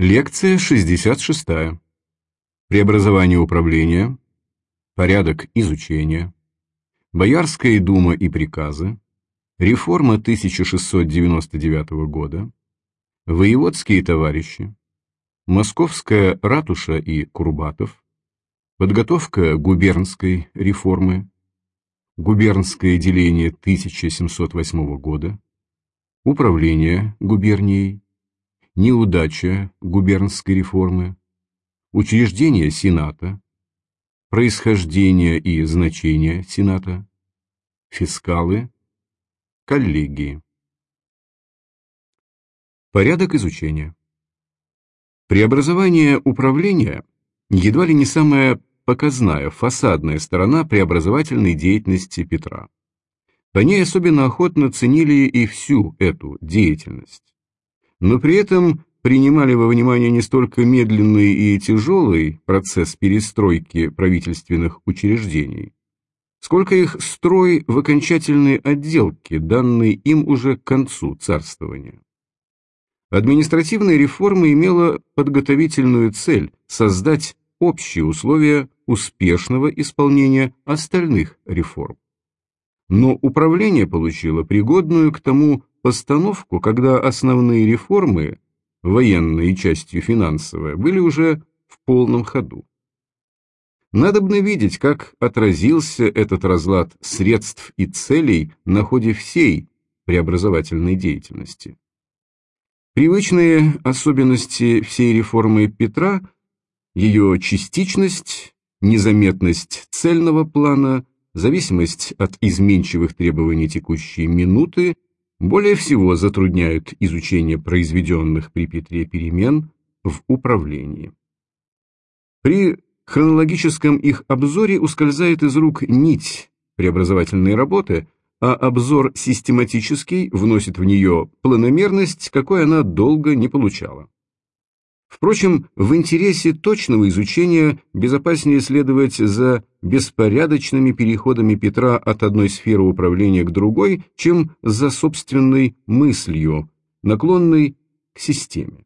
Лекция 66. Преобразование управления. Порядок изучения. Боярская дума и приказы. Реформа 1699 года. Воеводские товарищи. Московская ратуша и Курбатов. Подготовка губернской реформы. Губернское деление 1708 года. Управление губернией неудача губернской реформы, учреждение Сената, происхождение и значение Сената, фискалы, коллегии. Порядок изучения. Преобразование управления едва ли не самая показная фасадная сторона преобразовательной деятельности Петра. По ней особенно охотно ценили и всю эту деятельность но при этом принимали во внимание не столько медленный и тяжелый процесс перестройки правительственных учреждений, сколько их строй в окончательной отделке, данной им уже к концу царствования. Административная реформа имела подготовительную цель создать общие условия успешного исполнения остальных реформ. Но управление получило пригодную к тому постановку, когда основные реформы, военная и частью финансовая, были уже в полном ходу. Надобно видеть, как отразился этот разлад средств и целей на ходе всей преобразовательной деятельности. Привычные особенности всей реформы Петра, ее частичность, незаметность цельного плана, зависимость от изменчивых требований текущей минуты более всего затрудняют изучение произведенных при Петре перемен в управлении. При хронологическом их обзоре ускользает из рук нить преобразовательной работы, а обзор систематический вносит в нее планомерность, какой она долго не получала. Впрочем, в интересе точного изучения безопаснее следовать за беспорядочными переходами Петра от одной сферы управления к другой, чем за собственной мыслью, наклонной к системе.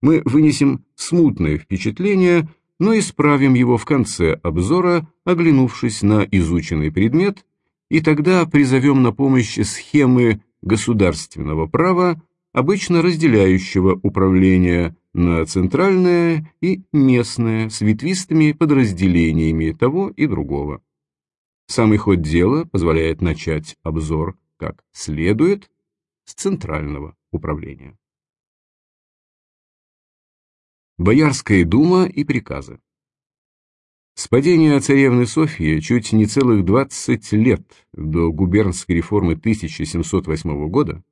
Мы вынесем смутное впечатление, но исправим его в конце обзора, оглянувшись на изученный предмет, и тогда призовем на помощь схемы государственного права, обычно разделяющего управление на центральное и местное с ветвистыми подразделениями того и другого. Самый ход дела позволяет начать обзор как следует с центрального управления. Боярская дума и приказы С падения царевны Софьи чуть не целых 20 лет до губернской реформы 1708 года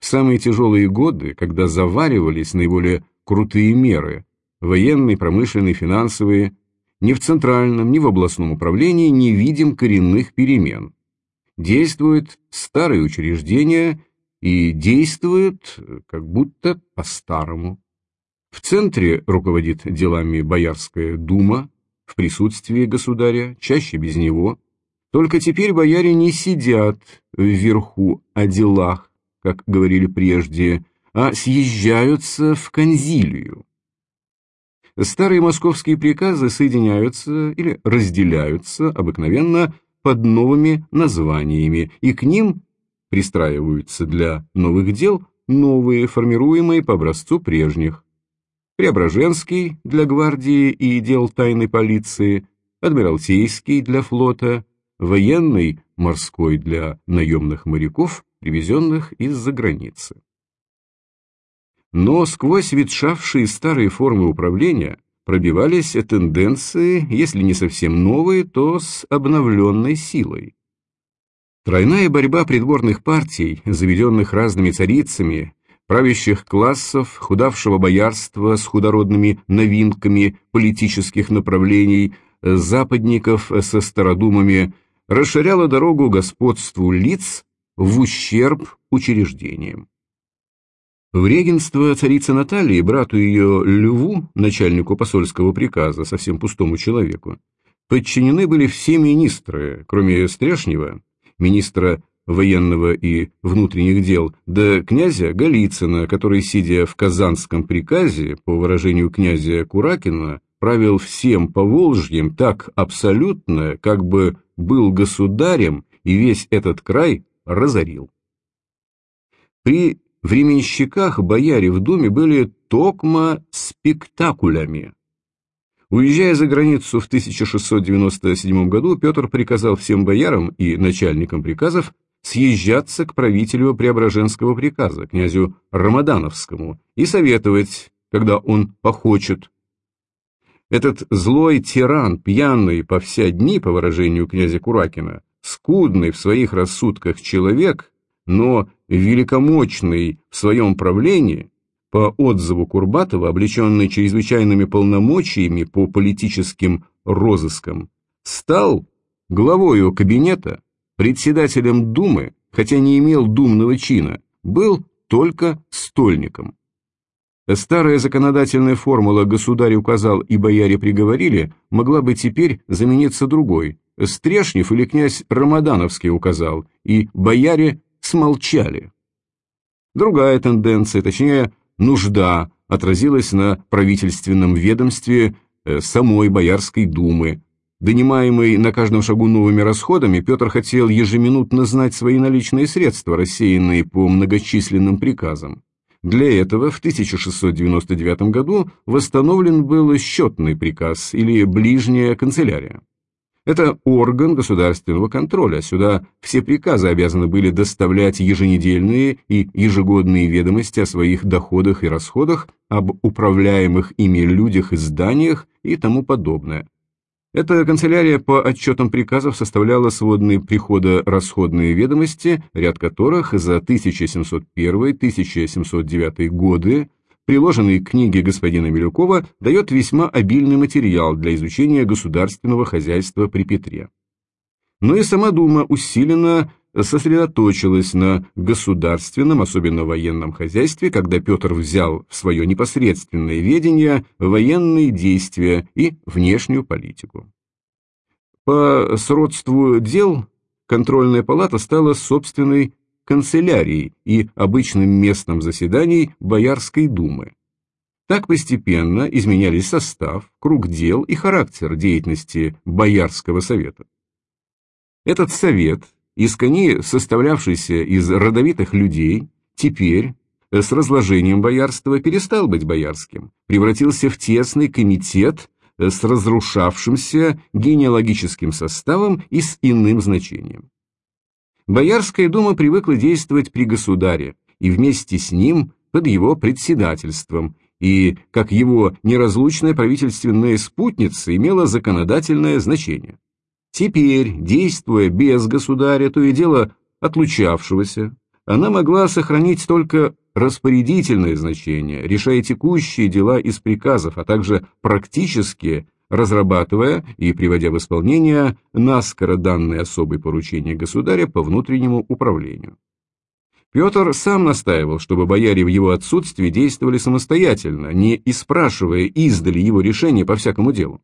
в самые тяжелые годы, когда заваривались наиболее крутые меры – военные, промышленные, финансовые, ни в центральном, ни в областном управлении не видим коренных перемен. Действуют старые учреждения и действуют как будто по-старому. В центре руководит делами Боярская дума, в присутствии государя, чаще без него. Только теперь бояре не сидят вверху о делах, как говорили прежде, а съезжаются в конзилию. Старые московские приказы соединяются или разделяются обыкновенно под новыми названиями, и к ним пристраиваются для новых дел новые, формируемые по образцу прежних. Преображенский для гвардии и дел тайной полиции, Адмиралтейский для флота, военный, морской для наемных моряков привезенных из-за границы. Но сквозь ветшавшие старые формы управления пробивались тенденции, если не совсем новые, то с обновленной силой. Тройная борьба придворных партий, заведенных разными царицами, правящих классов, худавшего боярства с худородными новинками политических направлений, западников со стародумами, расширяла дорогу господству лиц, в ущерб учреждениям. В регенство царицы Натальи, брату ее Льву, начальнику посольского приказа, совсем пустому человеку, подчинены были все министры, кроме Стрешнева, министра военного и внутренних дел, до князя Голицына, который, сидя в Казанском приказе, по выражению князя Куракина, правил всем Поволжьем так абсолютно, как бы был государем и весь этот край разорил. При временщиках бояре в доме были токмо спектакулями. Уезжая за границу в 1697 году, Петр приказал всем боярам и начальникам приказов съезжаться к правителю Преображенского приказа, князю Рамадановскому, и советовать, когда он похочет. Этот злой тиран, пьяный по вся дни, по выражению князя Куракина, скудный в своих рассудках человек, но великомочный в своем правлении, по отзыву Курбатова, облеченный чрезвычайными полномочиями по политическим розыскам, стал главою кабинета, председателем Думы, хотя не имел думного чина, был только стольником. Старая законодательная формула «государь указал и бояре приговорили» могла бы теперь замениться другой. Стрешнев или князь Рамадановский указал, и бояре смолчали. Другая тенденция, точнее, нужда, отразилась на правительственном ведомстве э, самой Боярской думы. Донимаемый на каждом шагу новыми расходами, Петр хотел ежеминутно знать свои наличные средства, рассеянные по многочисленным приказам. Для этого в 1699 году восстановлен был счетный приказ или ближняя канцелярия. Это орган государственного контроля. Сюда все приказы обязаны были доставлять еженедельные и ежегодные ведомости о своих доходах и расходах, об управляемых ими людях и зданиях и тому подобное. Эта канцелярия по отчетам приказов составляла сводные приходо-расходные ведомости, ряд которых за 1701-1709 годы приложенный к книге господина Милюкова, дает весьма обильный материал для изучения государственного хозяйства при Петре. Но и сама Дума усиленно сосредоточилась на государственном, особенно военном хозяйстве, когда Петр взял в свое непосредственное ведение военные действия и внешнюю политику. По сродству дел контрольная палата стала собственной канцелярии и обычным местом заседаний Боярской думы. Так постепенно изменялись состав, круг дел и характер деятельности Боярского совета. Этот совет, искони составлявшийся из родовитых людей, теперь с разложением боярства перестал быть боярским, превратился в тесный комитет с разрушавшимся генеалогическим составом и с иным значением. Боярская дума привыкла действовать при государе и вместе с ним под его председательством, и, как его неразлучная правительственная спутница, имела законодательное значение. Теперь, действуя без государя, то и дело отлучавшегося, она могла сохранить только распорядительное значение, решая текущие дела из приказов, а также практические разрабатывая и приводя в исполнение наскоро данные особые поручения государя по внутреннему управлению. Петр сам настаивал, чтобы бояре в его отсутствии действовали самостоятельно, не испрашивая издали его решения по всякому делу.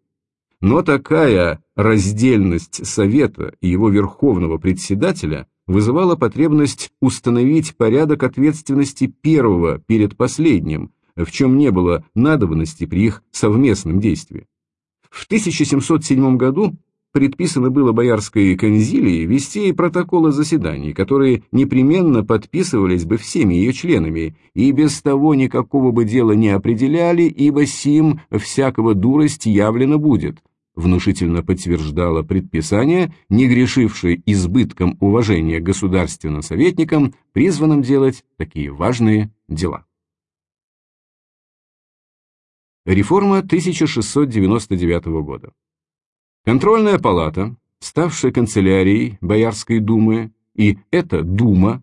Но такая раздельность Совета и его верховного председателя вызывала потребность установить порядок ответственности первого перед последним, в чем не было надобности при их совместном действии. В 1707 году предписано было Боярской конзилии вести протоколы заседаний, которые непременно подписывались бы всеми ее членами, и без того никакого бы дела не определяли, ибо сим всякого дурость явлено будет, внушительно подтверждало предписание, не грешившее избытком уважения государственным советникам, призванным делать такие важные дела. Реформа 1699 года. Контрольная палата, ставшая канцелярией Боярской думы, и эта дума,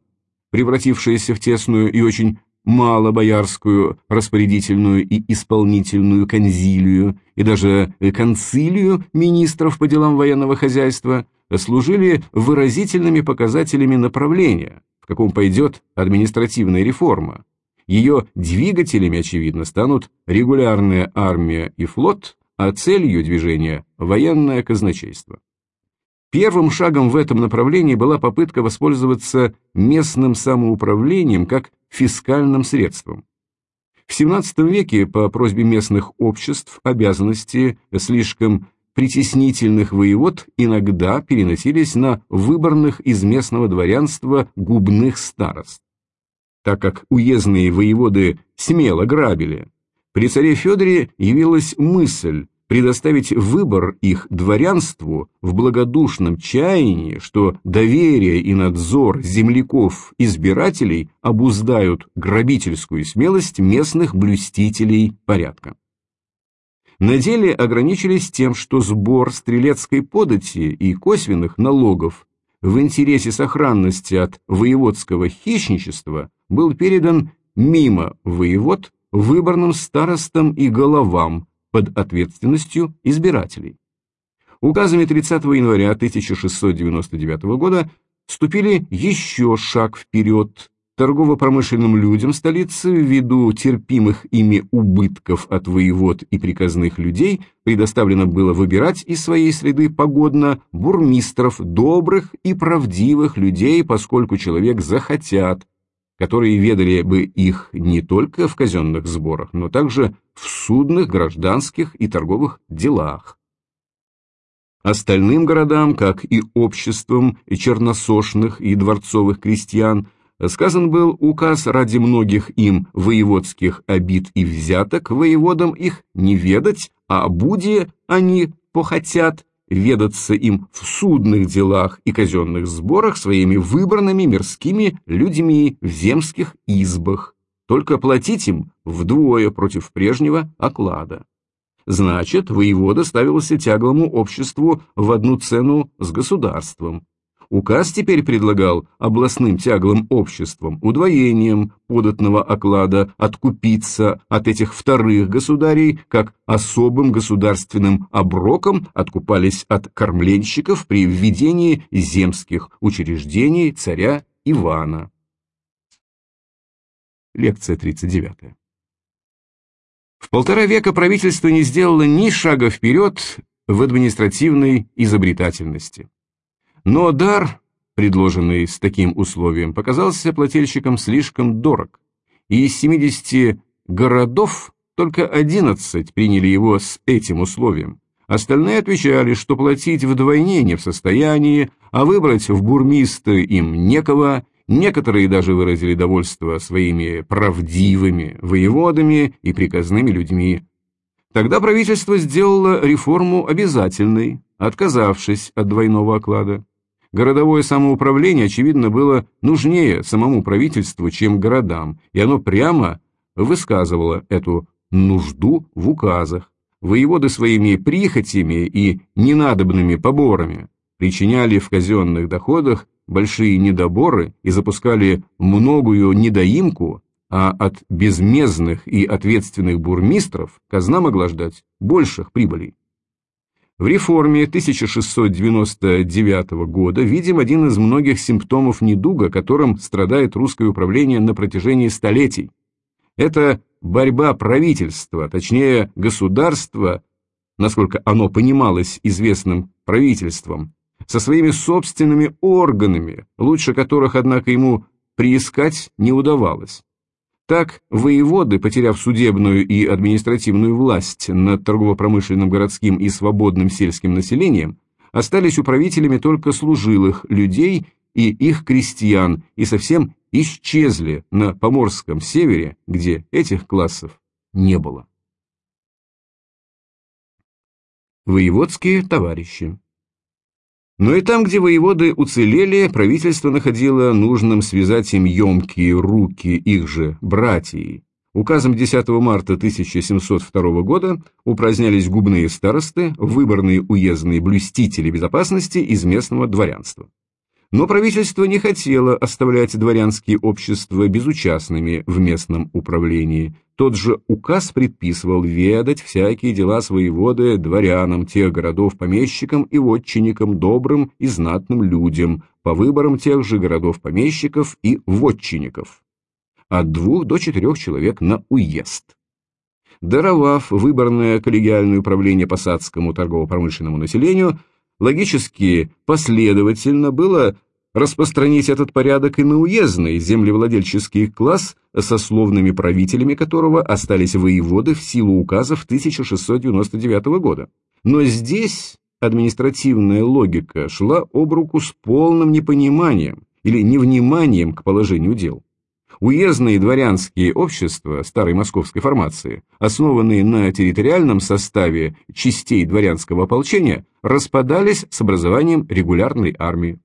превратившаяся в тесную и очень малобоярскую распорядительную и исполнительную конзилию и даже концилию министров по делам военного хозяйства, служили выразительными показателями направления, в каком пойдет административная реформа, ее двигателями, очевидно, станут регулярная армия и флот, а целью движения – военное казначейство. Первым шагом в этом направлении была попытка воспользоваться местным самоуправлением как фискальным средством. В XVII веке по просьбе местных обществ обязанности слишком притеснительных воевод иногда переносились на выборных из местного дворянства губных старост. Так как уездные воеводы смело грабили, при царе Федоре явилась мысль предоставить выбор их дворянству в благодушном чаянии, что доверие и надзор земляков-избирателей обуздают грабительскую смелость местных блюстителей порядка. На деле ограничились тем, что сбор стрелецкой подати и косвенных налогов в интересе сохранности от воеводского хищничества был передан мимо воевод выборным старостам и головам, под ответственностью избирателей. Указами 30 января 1699 года ступили еще шаг вперед. Торгово-промышленным людям столицы, ввиду терпимых ими убытков от воевод и приказных людей, предоставлено было выбирать из своей среды погодно бурмистров, добрых и правдивых людей, поскольку человек захотят, которые ведали бы их не только в казенных сборах, но также в судных, гражданских и торговых делах. Остальным городам, как и обществам черносошных и дворцовых крестьян, сказан был указ ради многих им воеводских обид и взяток воеводам их не ведать, а буде они похотят ведаться им в судных делах и казенных сборах своими выбранными мирскими людьми в земских избах, только платить им вдвое против прежнего оклада. Значит, воевода ставился тяглому обществу в одну цену с государством, Указ теперь предлагал областным тяглым обществам удвоением податного оклада откупиться от этих вторых государей, как особым государственным оброком откупались от кормленщиков при введении земских учреждений царя Ивана. Лекция 39. В полтора века правительство не сделало ни шага вперед в административной изобретательности. Но дар, предложенный с таким условием, показался плательщикам слишком дорог, и из 70 городов только 11 приняли его с этим условием. Остальные отвечали, что платить вдвойне не в состоянии, а выбрать в бурмисты им некого, некоторые даже выразили довольство своими правдивыми воеводами и приказными людьми. Тогда правительство сделало реформу обязательной, отказавшись от двойного оклада. Городовое самоуправление, очевидно, было нужнее самому правительству, чем городам, и оно прямо высказывало эту нужду в указах. Воеводы своими прихотями и ненадобными поборами причиняли в казенных доходах большие недоборы и запускали многую недоимку, а от безмездных и ответственных бурмистров казна могла ждать больших прибылей. В реформе 1699 года видим один из многих симптомов недуга, которым страдает русское управление на протяжении столетий. Это борьба правительства, точнее государства, насколько оно понималось известным правительством, со своими собственными органами, лучше которых, однако, ему приискать не удавалось. Так, воеводы, потеряв судебную и административную власть над торгово-промышленным городским и свободным сельским населением, остались управителями только служилых людей и их крестьян и совсем исчезли на Поморском севере, где этих классов не было. Воеводские товарищи но и там, где воеводы уцелели, правительство находило нужным связать им емкие руки их же братьей. Указом 10 марта 1702 года упразднялись губные старосты, выборные уездные блюстители безопасности из местного дворянства. Но правительство не хотело оставлять дворянские общества безучастными в местном управлении. Тот же указ предписывал ведать всякие дела своеводы дворянам тех городов помещикам и вотчинникам, добрым и знатным людям, по выборам тех же городов-помещиков и вотчинников. От двух до четырех человек на уезд. Даровав выборное коллегиальное управление посадскому торгово-промышленному населению, логически последовательно было распространить этот порядок и на уездный землевладельческий класс, сословными правителями которого остались воеводы в силу указов 1699 года. Но здесь административная логика шла об руку с полным непониманием или невниманием к положению дел. Уездные дворянские общества старой московской формации, основанные на территориальном составе частей дворянского ополчения, распадались с образованием регулярной армии.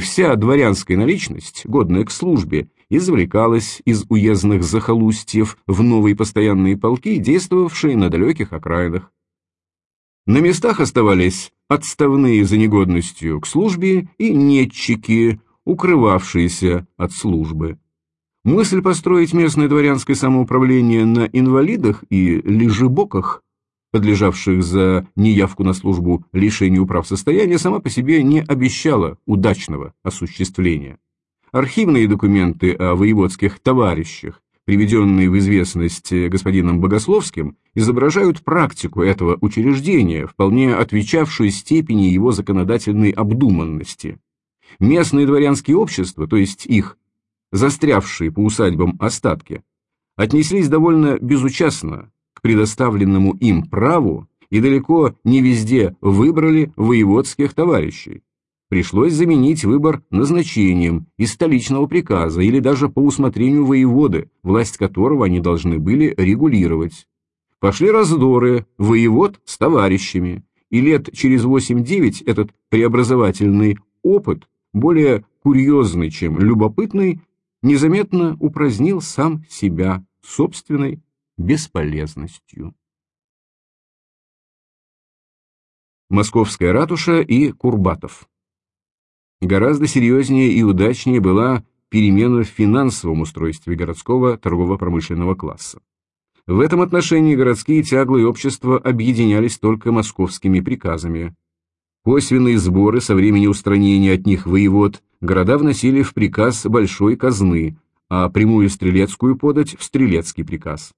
Вся дворянская наличность, годная к службе, извлекалась из уездных захолустьев в новые постоянные полки, действовавшие на далеких окраинах. На местах оставались отставные за негодностью к службе и нетчики, укрывавшиеся от службы. Мысль построить местное дворянское самоуправление на инвалидах и лежебоках, подлежавших за неявку на службу лишению прав состояния, сама по себе не обещала удачного осуществления. Архивные документы о воеводских товарищах, приведенные в известность господином Богословским, изображают практику этого учреждения, вполне отвечавшую степени его законодательной обдуманности. Местные дворянские общества, то есть их застрявшие по усадьбам остатки, отнеслись довольно безучастно предоставленному им праву и далеко не везде выбрали воеводских товарищей. Пришлось заменить выбор назначением из столичного приказа или даже по усмотрению воеводы, власть которого они должны были регулировать. Пошли раздоры, воевод с товарищами, и лет через 8-9 этот преобразовательный опыт, более курьезный, чем любопытный, незаметно упразднил сам себя собственной бесполезностью. Московская ратуша и Курбатов Гораздо серьезнее и удачнее была перемена в финансовом устройстве городского торгово-промышленного класса. В этом отношении городские тяглые общества объединялись только московскими приказами. Косвенные сборы со времени устранения от них воевод города вносили в приказ большой казны, а прямую стрелецкую подать в стрелецкий приказ.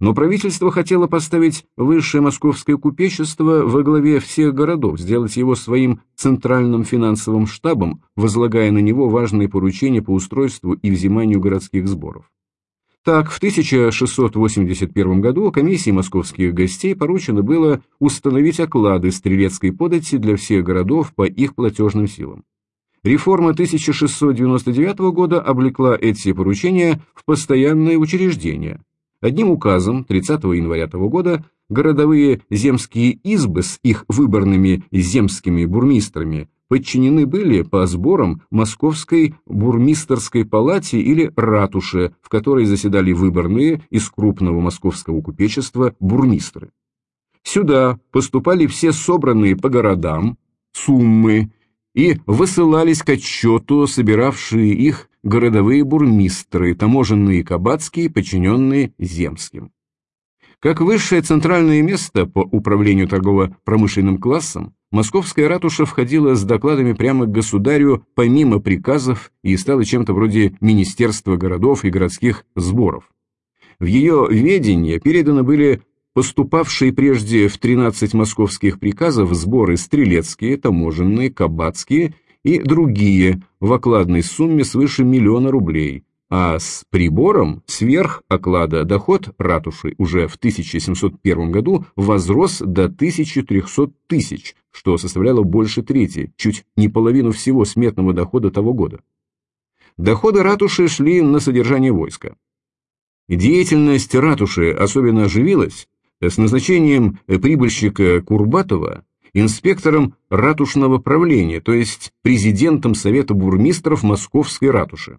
Но правительство хотело поставить высшее московское купечество во главе всех городов, сделать его своим центральным финансовым штабом, возлагая на него важные поручения по устройству и взиманию городских сборов. Так, в 1681 году комиссии московских гостей поручено было установить оклады стрелецкой подати для всех городов по их платежным силам. Реформа 1699 года облекла эти поручения в постоянное учреждение. Одним указом 30 января того года городовые земские избы с их выборными земскими бурмистрами подчинены были по сборам Московской бурмистерской палате или ратуше, в которой заседали выборные из крупного московского купечества бурмистры. Сюда поступали все собранные по городам суммы и высылались к отчету собиравшие их городовые бурмистры, таможенные кабацкие, подчиненные земским. Как высшее центральное место по управлению торгово-промышленным классом, Московская ратуша входила с докладами прямо к государю помимо приказов и стала чем-то вроде Министерства городов и городских сборов. В ее ведение переданы были поступавшие прежде в 13 московских приказов сборы стрелецкие, таможенные, кабацкие и другие в окладной сумме свыше миллиона рублей, а с прибором сверх оклада доход ратуши уже в 1701 году возрос до 1300 тысяч, что составляло больше трети, чуть не половину всего сметного дохода того года. Доходы ратуши шли на содержание войска. Деятельность ратуши особенно оживилась с назначением прибыльщика Курбатова инспектором ратушного правления, то есть президентом Совета бурмистров Московской ратуши.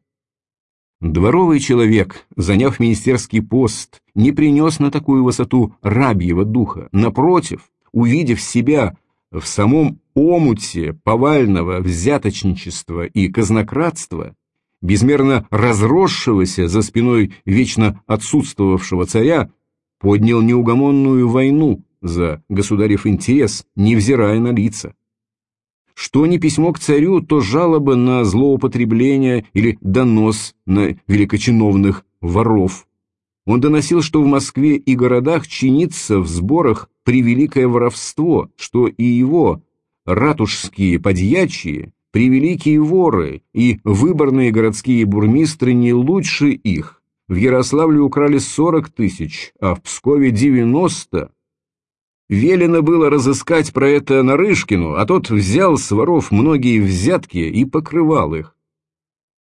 Дворовый человек, заняв министерский пост, не принес на такую высоту рабьего духа. Напротив, увидев себя в самом омуте повального взяточничества и казнократства, безмерно разросшегося за спиной вечно отсутствовавшего царя, поднял неугомонную войну за государев интерес, невзирая на лица. Что не письмо к царю, то жалоба на злоупотребление или донос на великочиновных воров. Он доносил, что в Москве и городах чинится в сборах превеликое воровство, что и его ратушские подьячие, превеликие воры и выборные городские бурмистры не лучше их. В Ярославле украли 40 тысяч, а в Пскове 90. Велено было разыскать про это Нарышкину, а тот взял с воров многие взятки и покрывал их.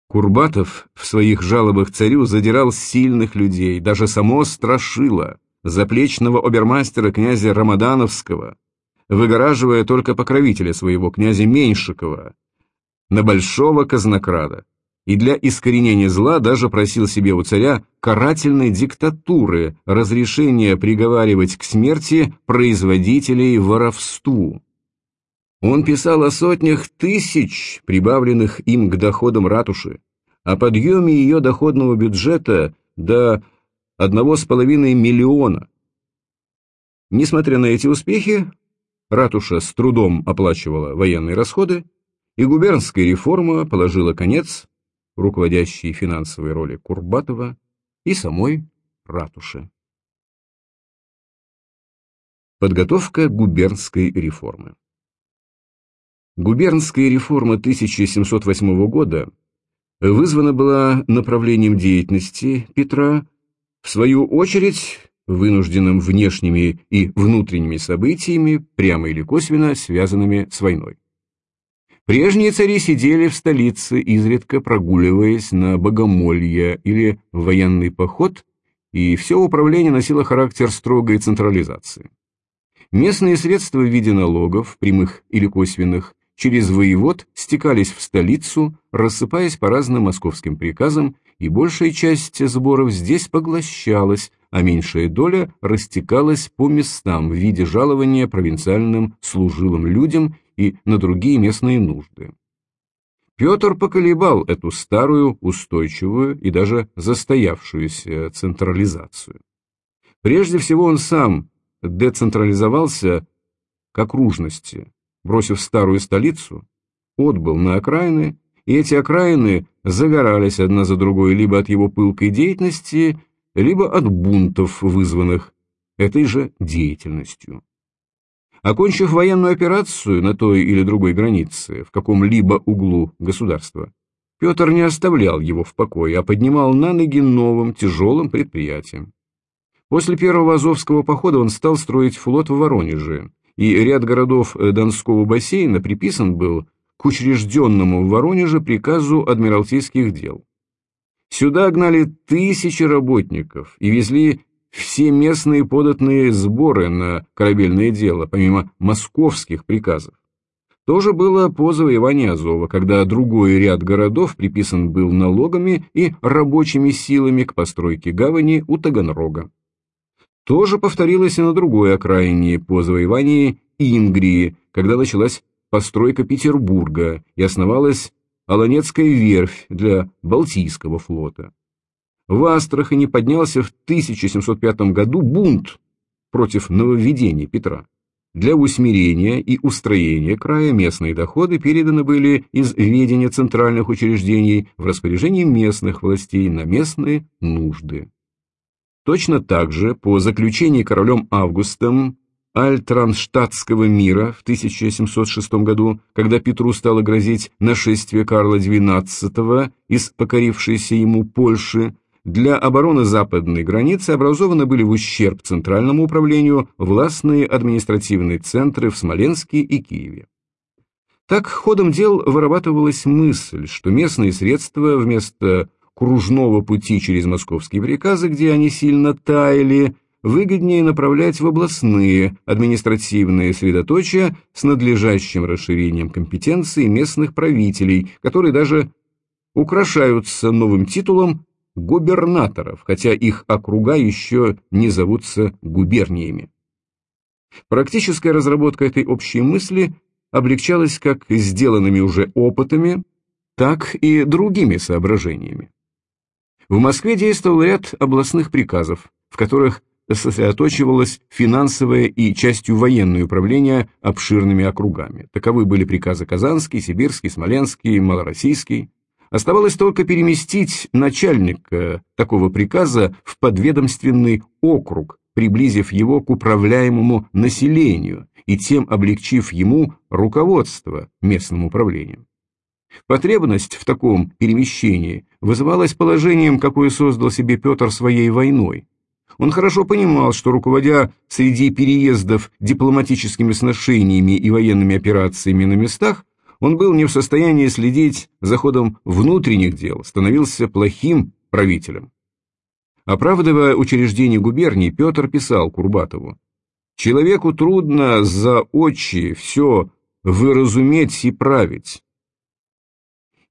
Курбатов в своих жалобах царю задирал сильных людей, даже само Страшило, заплечного обермастера князя Рамадановского, выгораживая только покровителя своего князя Меньшикова, на большого казнокрада, и для искоренения зла даже просил себе у царя карательной диктатуры разрешения приговаривать к смерти производителей воровству. Он писал о сотнях тысяч, прибавленных им к доходам ратуши, о подъеме ее доходного бюджета до одного с половиной миллиона. Несмотря на эти успехи, ратуша с трудом оплачивала военные расходы, и губернская реформа положила конец руководящей финансовой роли Курбатова и самой ратуши. Подготовка губернской реформы Губернская реформа 1708 года вызвана была направлением деятельности Петра, в свою очередь вынужденным внешними и внутренними событиями, прямо или косвенно связанными с войной. Прежние цари сидели в столице, изредка прогуливаясь на богомолье или военный поход, и все управление носило характер строгой централизации. Местные средства в виде налогов, прямых или косвенных, через воевод стекались в столицу, рассыпаясь по разным московским приказам, и большая часть сборов здесь поглощалась, а меньшая доля растекалась по местам в виде жалования провинциальным служилым людям и на другие местные нужды. Петр поколебал эту старую, устойчивую и даже застоявшуюся централизацию. Прежде всего он сам децентрализовался к окружности, бросив старую столицу, отбыл на окраины, и эти окраины загорались одна за другой либо от его пылкой деятельности, либо от бунтов, вызванных этой же деятельностью. Окончив военную операцию на той или другой границе, в каком-либо углу государства, Петр не оставлял его в покое, а поднимал на ноги новым тяжелым предприятием. После первого Азовского похода он стал строить флот в Воронеже, и ряд городов Донского бассейна приписан был к учрежденному в Воронеже приказу адмиралтейских дел. Сюда гнали тысячи работников и везли все местные податные сборы на корабельное дело, помимо московских приказов. То же было по завоеванию Азова, когда другой ряд городов приписан был налогами и рабочими силами к постройке гавани у Таганрога. То же повторилось и на другой окраине по завоевании Ингрии, когда началась постройка Петербурга и основалась Аланецкая верфь для Балтийского флота. В Астрахани поднялся в 1705 году бунт против нововведений Петра. Для усмирения и устроения края местные доходы переданы были из ведения центральных учреждений в распоряжение местных властей на местные нужды. Точно так же, по заключении королем Августом Альтранштадтского мира в 1706 году, когда Петру стало грозить нашествие Карла XII из покорившейся ему Польши, для обороны западной границы образованы были в ущерб Центральному управлению властные административные центры в Смоленске и Киеве. Так ходом дел вырабатывалась мысль, что местные средства вместо кружного пути через московские приказы, где они сильно таяли, выгоднее направлять в областные административные средоточия с надлежащим расширением компетенции местных правителей, которые даже украшаются новым титулом губернаторов, хотя их округа еще не зовутся губерниями. Практическая разработка этой общей мысли облегчалась как сделанными уже опытами, так и другими соображениями. В Москве действовал ряд областных приказов, в которых сосредоточивалось финансовое и частью военное управление обширными округами. Таковы были приказы Казанский, Сибирский, Смоленский, Малороссийский. Оставалось только переместить начальника такого приказа в подведомственный округ, приблизив его к управляемому населению и тем облегчив ему руководство местным управлением. Потребность в таком перемещении вызывалась положением, какое создал себе Петр своей войной. Он хорошо понимал, что руководя среди переездов дипломатическими сношениями и военными операциями на местах, он был не в состоянии следить за ходом внутренних дел, становился плохим правителем. Оправдывая учреждение губернии, Петр писал Курбатову, «Человеку трудно за очи все выразуметь и править,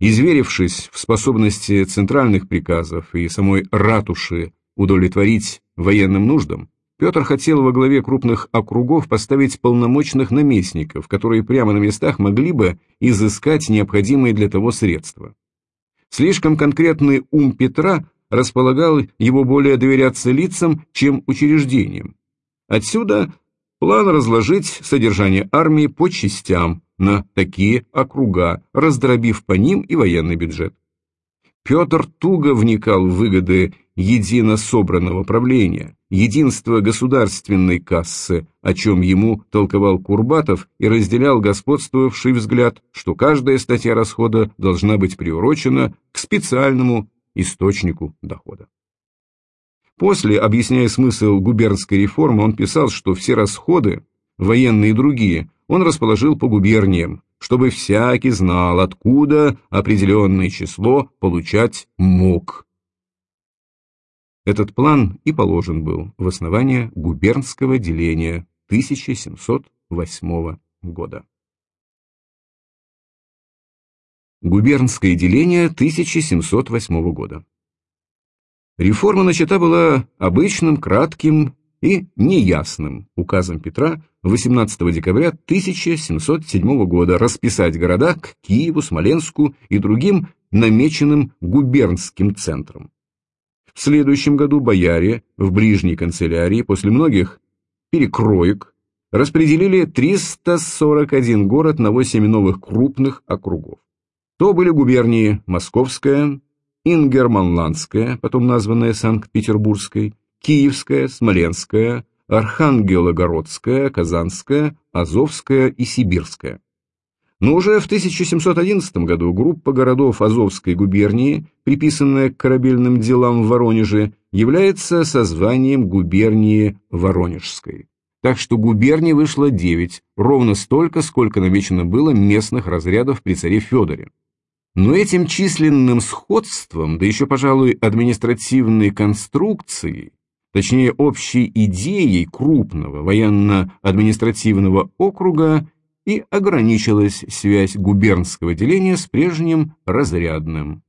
Изверившись в способности центральных приказов и самой ратуши удовлетворить военным нуждам, Петр хотел во главе крупных округов поставить полномочных наместников, которые прямо на местах могли бы изыскать необходимые для того средства. Слишком конкретный ум Петра располагал его более доверяться лицам, чем учреждениям. Отсюда план разложить содержание армии по частям, на такие округа, раздробив по ним и военный бюджет. Петр туго вникал в выгоды едино собранного правления, единства государственной кассы, о чем ему толковал Курбатов и разделял господствовавший взгляд, что каждая статья расхода должна быть приурочена к специальному источнику дохода. После, объясняя смысл губернской реформы, он писал, что все расходы, военные и другие, он расположил по губерниям, чтобы всякий знал, откуда определенное число получать мог. Этот план и положен был в основание губернского деления 1708 года. Губернское деление 1708 года. Реформа начата была обычным, кратким и неясным указом Петра 18 декабря 1707 года расписать города к Киеву, Смоленску и другим намеченным губернским центрам. В следующем году бояре в ближней канцелярии после многих перекроек распределили 341 город на 8 новых крупных округов. То были губернии Московская, Ингерманландская, потом названная Санкт-Петербургской, Киевская, Смоленская, Архангелогородская, Казанская, Азовская и Сибирская. Но уже в 1711 году группа городов Азовской губернии, приписанная к корабельным делам в Воронеже, является созванием губернии Воронежской. Так что губерний вышло 9, ровно столько, сколько намечено было местных разрядов при царе Федоре. Но этим численным сходством, да еще, пожалуй, административной конструкцией, точнее общей идеей крупного военно-административного округа и ограничилась связь губернского деления с прежним разрядным.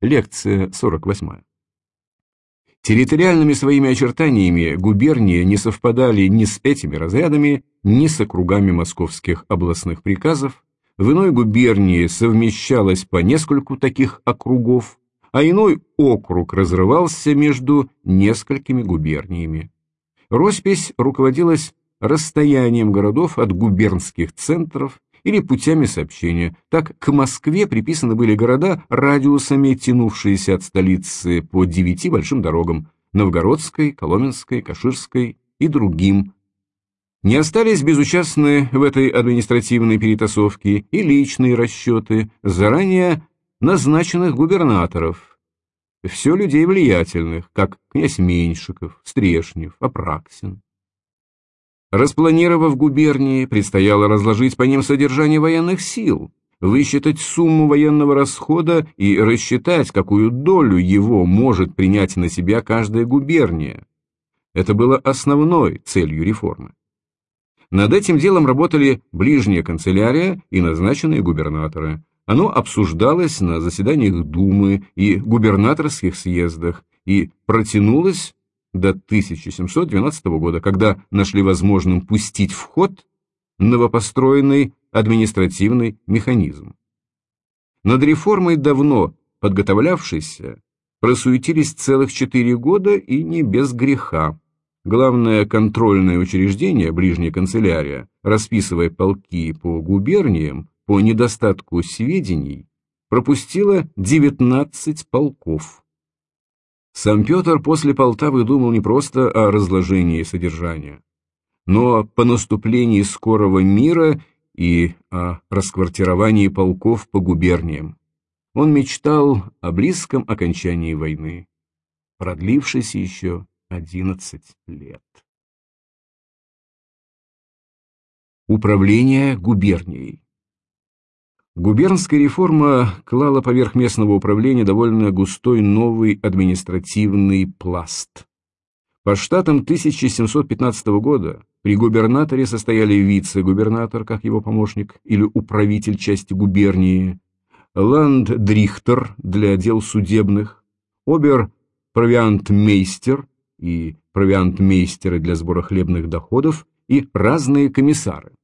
Лекция 48. Территориальными своими очертаниями губернии не совпадали ни с этими разрядами, ни с округами московских областных приказов, в иной губернии совмещалось по нескольку таких округов, а иной округ разрывался между несколькими губерниями. Роспись руководилась расстоянием городов от губернских центров или путями сообщения. Так к Москве приписаны были города, радиусами тянувшиеся от столицы по девяти большим дорогам – Новгородской, Коломенской, Каширской и другим. Не остались безучастны в этой административной перетасовке и личные расчеты, заранее назначенных губернаторов. Все людей влиятельных, как князь Меньшиков, Стрешнев, Апраксин. Распланировав губернии, предстояло разложить по ним содержание военных сил, высчитать сумму военного расхода и рассчитать, какую долю его может принять на себя каждая губерния. Это было основной целью реформы. Над этим делом работали ближняя канцелярия и назначенные губернаторы. Оно обсуждалось на заседаниях Думы и губернаторских съездах и протянулось до 1712 года, когда нашли возможным пустить в ход новопостроенный административный механизм. Над реформой давно подготовлявшейся просуетились целых четыре года и не без греха. Главное контрольное учреждение, ближняя канцелярия, расписывая полки по губерниям, по недостатку сведений пропустила 19 полков. Сам Петр после Полтавы думал не просто о разложении содержания, но по наступлении скорого мира и о расквартировании полков по губерниям. Он мечтал о близком окончании войны, продлившейся еще 11 лет. Управление губернией Губернская реформа клала поверх местного управления довольно густой новый административный пласт. По штатам 1715 года при губернаторе состояли вице-губернатор, как его помощник, или управитель части губернии, ланддрихтер для дел судебных, обер-провиантмейстер и провиантмейстеры для сбора хлебных доходов и разные комиссары.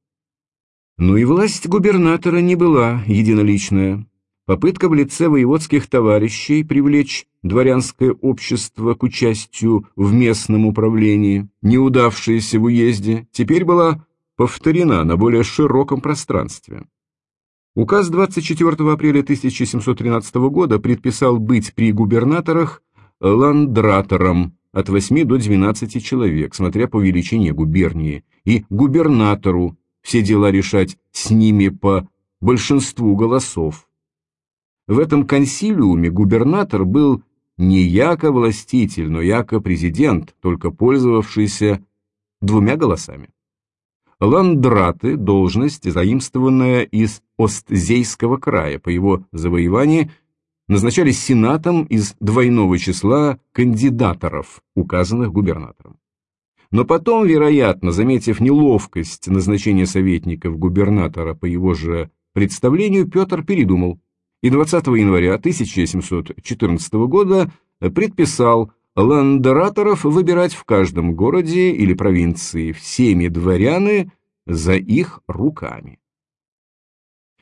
Но и власть губернатора не была единоличная. Попытка в лице воеводских товарищей привлечь дворянское общество к участию в местном управлении, неудавшаяся в уезде, теперь была повторена на более широком пространстве. Указ 24 апреля 1713 года предписал быть при губернаторах ландратором от 8 до 12 человек, смотря по величине губернии, и губернатору все дела решать с ними по большинству голосов. В этом консилиуме губернатор был не яко властитель, но яко президент, только пользовавшийся двумя голосами. Ландраты – должность, заимствованная из Остзейского края, по его завоевании назначались сенатом из двойного числа кандидаторов, указанных губернатором. Но потом, вероятно, заметив неловкость назначения советников губернатора по его же представлению, Петр передумал и 20 января 1714 года предписал ландераторов выбирать в каждом городе или провинции всеми дворяны за их руками.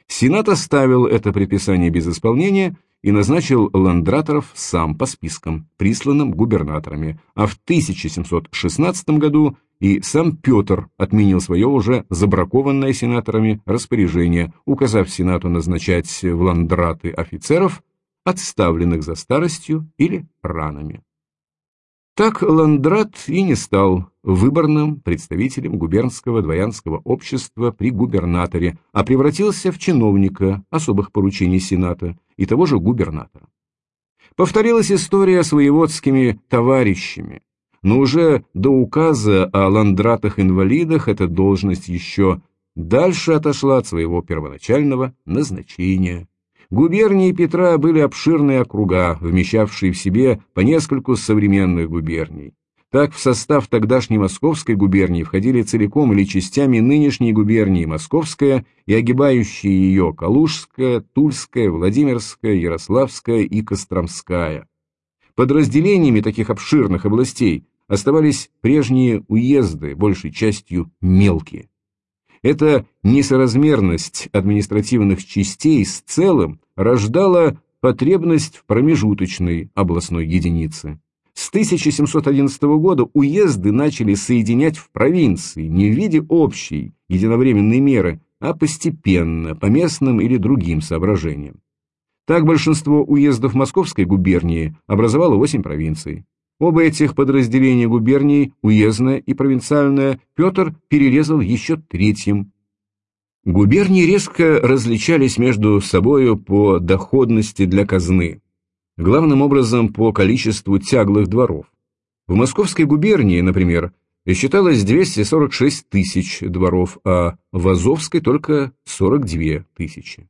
Сенат оставил это предписание без исполнения и назначил ландраторов сам по спискам, присланным губернаторами, а в 1716 году и сам Петр отменил свое уже забракованное сенаторами распоряжение, указав Сенату назначать в ландраты офицеров, отставленных за старостью или ранами. Так Ландрат и не стал выборным представителем губернского дворянского общества при губернаторе, а превратился в чиновника особых поручений Сената и того же губернатора. Повторилась история с воеводскими товарищами, но уже до указа о ландратах-инвалидах эта должность еще дальше отошла от своего первоначального назначения Губернии Петра были обширные округа, вмещавшие в себе по нескольку современных губерний. Так в состав тогдашней Московской губернии входили целиком или частями нынешней губернии Московская и огибающие ее Калужская, Тульская, Владимирская, Ярославская и Костромская. Подразделениями таких обширных областей оставались прежние уезды, большей частью мелкие. Эта несоразмерность административных частей с целым рождала потребность в промежуточной областной единице. С 1711 года уезды начали соединять в провинции не в виде общей единовременной меры, а постепенно, по местным или другим соображениям. Так большинство уездов Московской губернии образовало восемь провинций. Оба этих подразделения губерний, уездное и провинциальное, Петр перерезал еще третьим. Губернии резко различались между собою по доходности для казны, главным образом по количеству тяглых дворов. В Московской губернии, например, считалось 246 тысяч дворов, а в Азовской только 42 тысячи.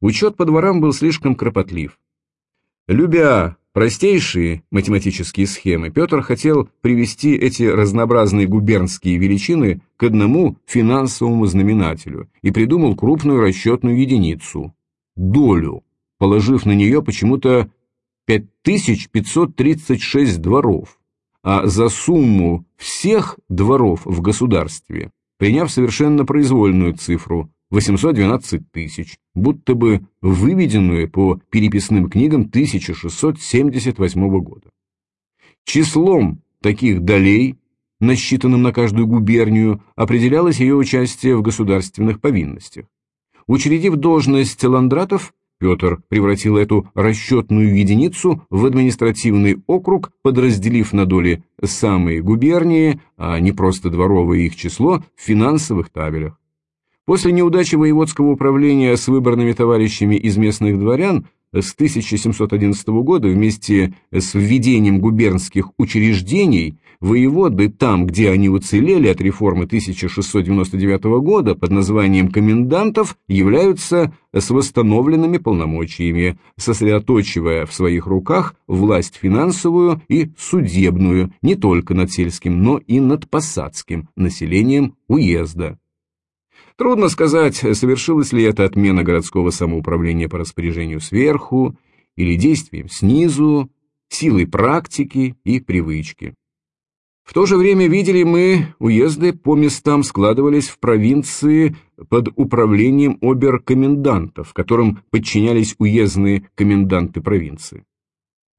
Учет по дворам был слишком кропотлив. Любя Простейшие математические схемы Петр хотел привести эти разнообразные губернские величины к одному финансовому знаменателю и придумал крупную расчетную единицу – долю, положив на нее почему-то 5536 дворов, а за сумму всех дворов в государстве, приняв совершенно произвольную цифру 812 тысяч, будто бы выведенную по переписным книгам 1678 года. Числом таких долей, насчитанным на каждую губернию, определялось ее участие в государственных повинностях. Учредив должность ландратов, Петр превратил эту расчетную единицу в административный округ, подразделив на доли самые губернии, а не просто дворовое их число, в финансовых табелях. После неудачи воеводского управления с выборными товарищами из местных дворян с 1711 года вместе с введением губернских учреждений воеводы там, где они уцелели от реформы 1699 года под названием комендантов, являются с восстановленными полномочиями, сосредоточивая в своих руках власть финансовую и судебную не только над сельским, но и над посадским населением уезда. Трудно сказать, совершилась ли это отмена городского самоуправления по распоряжению сверху или действием снизу, силой практики и привычки. В то же время видели мы, уезды по местам складывались в провинции под управлением обер-комендантов, которым подчинялись уездные коменданты провинции.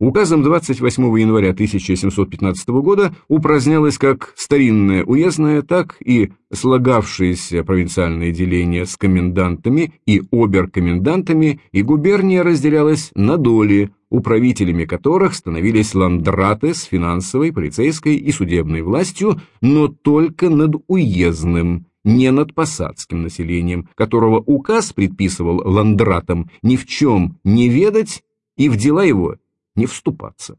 Указом 28 января 1715 года упразднялось как старинное уездное, так и слагавшееся провинциальное деление с комендантами и оберкомендантами, и губерния разделялась на доли, управителями которых становились ландраты с финансовой, полицейской и судебной властью, но только над уездным, не над посадским населением, которого указ предписывал ландратам ни в чем не ведать и в дела его не вступаться.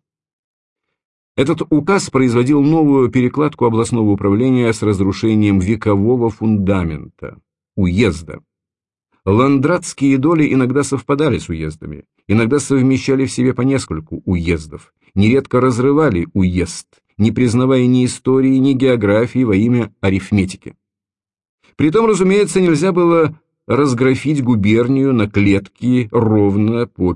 Этот указ производил новую перекладку областного управления с разрушением векового фундамента, уезда. Ландратские доли иногда совпадали с уездами, иногда совмещали в себе по нескольку уездов, нередко разрывали уезд, не признавая ни истории, ни географии во имя арифметики. Притом, разумеется, нельзя было разграфить губернию на клетки ровно по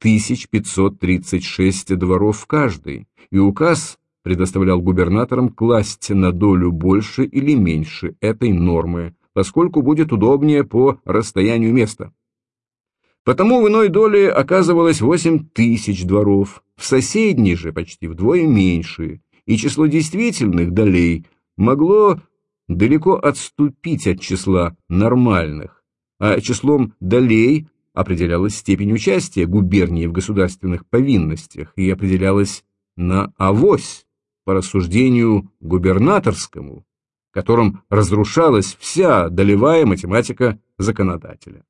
5536 дворов в каждой, и указ предоставлял губернаторам класть на долю больше или меньше этой нормы, поскольку будет удобнее по расстоянию места. Потому в иной доле оказывалось 8 тысяч дворов, в соседней же почти вдвое меньше, и число действительных долей могло далеко отступить от числа нормальных а числом долей определялась степень участия губернии в государственных повинностях и определялась на авось по рассуждению губернаторскому, которым разрушалась вся долевая математика законодателя.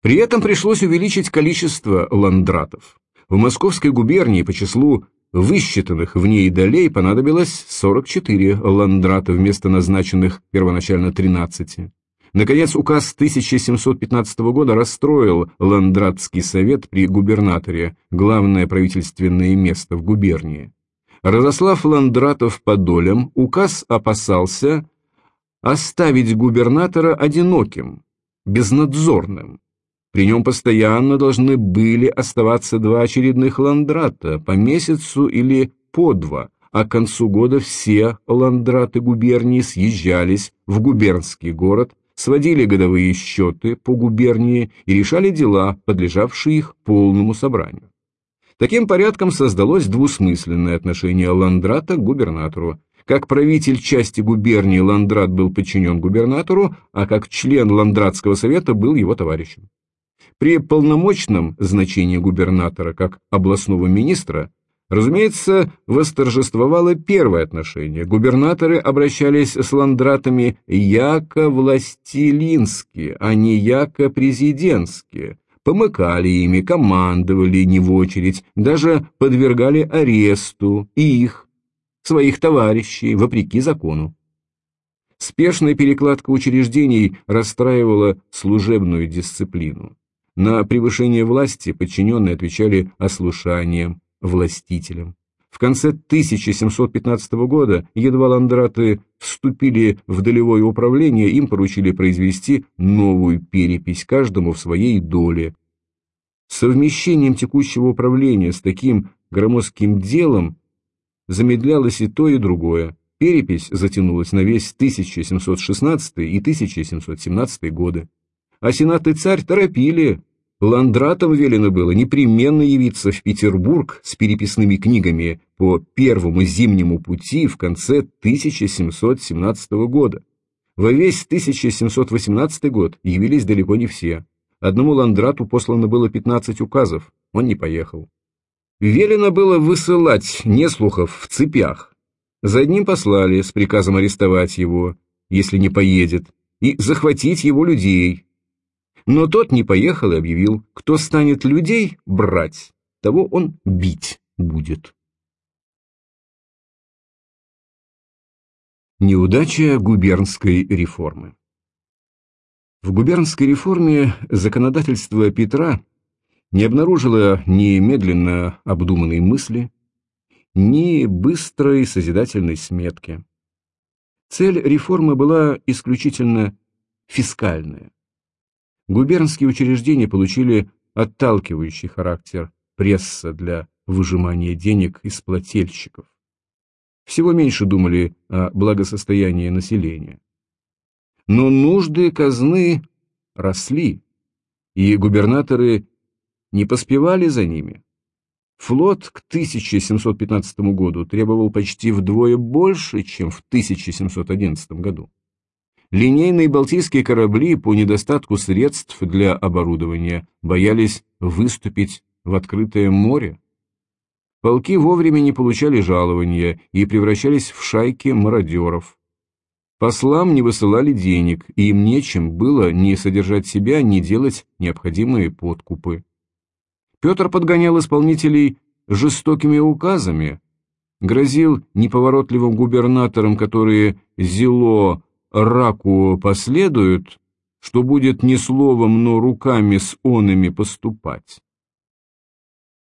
При этом пришлось увеличить количество ландратов. В Московской губернии по числу высчитанных в ней долей понадобилось 44 ландрата вместо назначенных первоначально 13. Наконец, указ 1715 года расстроил Ландратский совет при губернаторе, главное правительственное место в губернии. Разослав ландратов по долям, указ опасался оставить губернатора одиноким, безнадзорным. При нем постоянно должны были оставаться два очередных ландрата, по месяцу или по два, а к концу года все ландраты губернии съезжались в губернский город сводили годовые счеты по губернии и решали дела, подлежавшие их полному собранию. Таким порядком создалось двусмысленное отношение Ландрата к губернатору. Как правитель части губернии Ландрат был подчинен губернатору, а как член Ландратского совета был его товарищем. При полномочном значении губернатора как областного министра Разумеется, восторжествовало первое отношение. Губернаторы обращались с ландратами яко властелинские, а не яко президентские. Помыкали ими, командовали не в очередь, даже подвергали аресту их, своих товарищей, вопреки закону. Спешная перекладка учреждений расстраивала служебную дисциплину. На превышение власти подчиненные отвечали ослушанием, властителем. В конце 1715 года, едва ландраты вступили в долевое управление, им поручили произвести новую перепись каждому в своей доле. Совмещением текущего управления с таким громоздким делом замедлялось и то, и другое. Перепись затянулась на весь 1716 и 1717 годы. А сенат и царь торопили Ландратам велено было непременно явиться в Петербург с переписными книгами по первому зимнему пути в конце 1717 года. Во весь 1718 год явились далеко не все. Одному Ландрату послано было 15 указов, он не поехал. Велено было высылать неслухов в цепях. За одним послали с приказом арестовать его, если не поедет, и захватить его людей. Но тот не поехал и объявил, кто станет людей брать, того он бить будет. Неудача губернской реформы В губернской реформе законодательство Петра не обнаружило ни медленно обдуманной мысли, ни быстрой созидательной сметки. Цель реформы была исключительно фискальная. Губернские учреждения получили отталкивающий характер пресса для выжимания денег из плательщиков. Всего меньше думали о благосостоянии населения. Но нужды казны росли, и губернаторы не поспевали за ними. Флот к 1715 году требовал почти вдвое больше, чем в 1711 году. Линейные балтийские корабли по недостатку средств для оборудования боялись выступить в открытое море. Полки вовремя не получали жалования и превращались в шайки мародеров. Послам не высылали денег, и им нечем было ни содержать себя, ни делать необходимые подкупы. Петр подгонял исполнителей жестокими указами, грозил неповоротливым губернаторам, которые зело раку последуют, что будет не словом, но руками с онами поступать.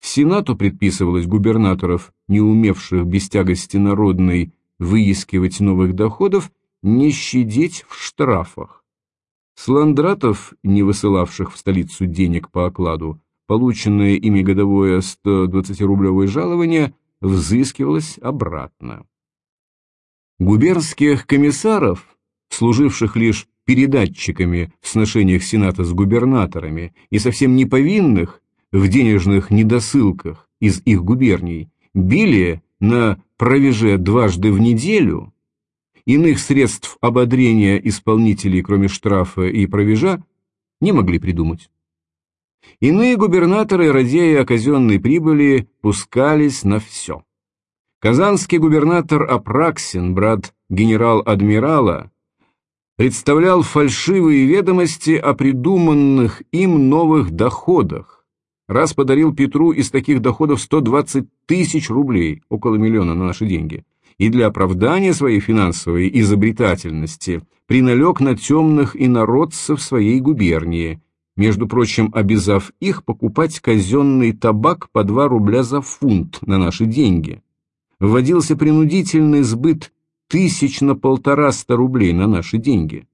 Сенату предписывалось губернаторов, не умевших без тягости народной выискивать новых доходов, не щадить в штрафах. Сландратов, не высылавших в столицу денег по окладу, полученное ими годовое 120-рублевое жалование взыскивалось обратно. Губернских комиссаров, служивших лишь передатчиками в сношениях Сената с губернаторами и совсем не повинных в денежных недосылках из их губерний, били на провеже дважды в неделю, иных средств ободрения исполнителей, кроме штрафа и провежа, не могли придумать. Иные губернаторы, радея о казенной прибыли, пускались на все. Казанский губернатор Апраксин, брат генерал-адмирала, представлял фальшивые ведомости о придуманных им новых доходах. Раз подарил Петру из таких доходов 120 тысяч рублей, около миллиона на наши деньги, и для оправдания своей финансовой изобретательности приналег на темных инородцев своей губернии – между прочим, обязав их покупать казенный табак по 2 рубля за фунт на наши деньги. Вводился принудительный сбыт тысяч на полтораста рублей на наши деньги.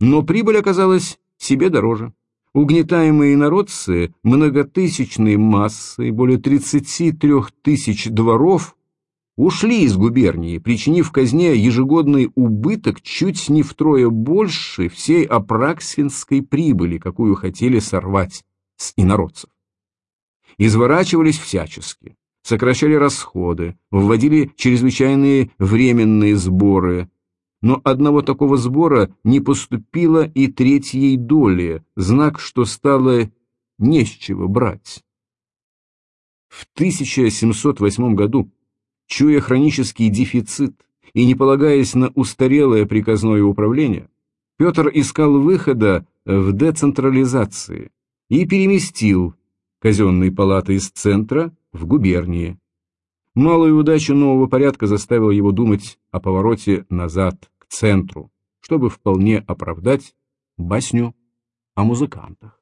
Но прибыль оказалась себе дороже. Угнетаемые народцы многотысячной массой, более 33 тысяч дворов, ушли из губернии, причинив казне ежегодный убыток чуть не втрое больше всей апраксинской прибыли, какую хотели сорвать с инородцев. Изворачивались всячески, сокращали расходы, вводили чрезвычайные временные сборы, но одного такого сбора не поступило и третьей доли, знак, что стало не с чего брать. В 1708 году чуя хронический дефицит и не полагаясь на устарелое приказное управление, Петр искал выхода в децентрализации и переместил казенные палаты из центра в губернии. Малая удача нового порядка заставила его думать о повороте назад, к центру, чтобы вполне оправдать басню о музыкантах.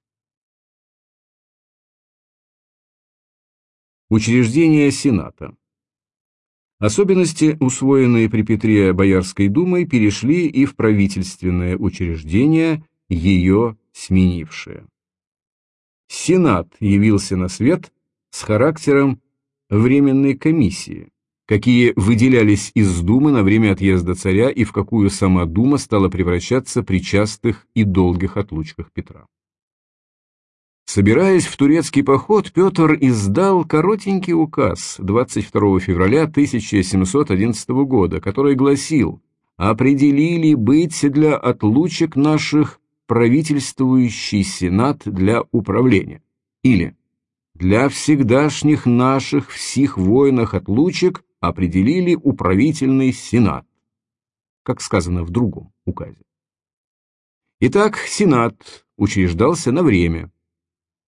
Учреждение Сената Особенности, усвоенные при Петре Боярской думой, перешли и в правительственное учреждение, ее сменившее. Сенат явился на свет с характером временной комиссии, какие выделялись из Думы на время отъезда царя и в какую сама Дума стала превращаться при частых и долгих отлучках Петра. Собираясь в турецкий поход, Петр издал коротенький указ 22 февраля 1711 года, который гласил «Определили быть для отлучек наших правительствующий сенат для управления. Или для всегдашних наших всех войнах отлучек определили управительный сенат, как сказано в другом указе. Итак, сенат учреждался на время.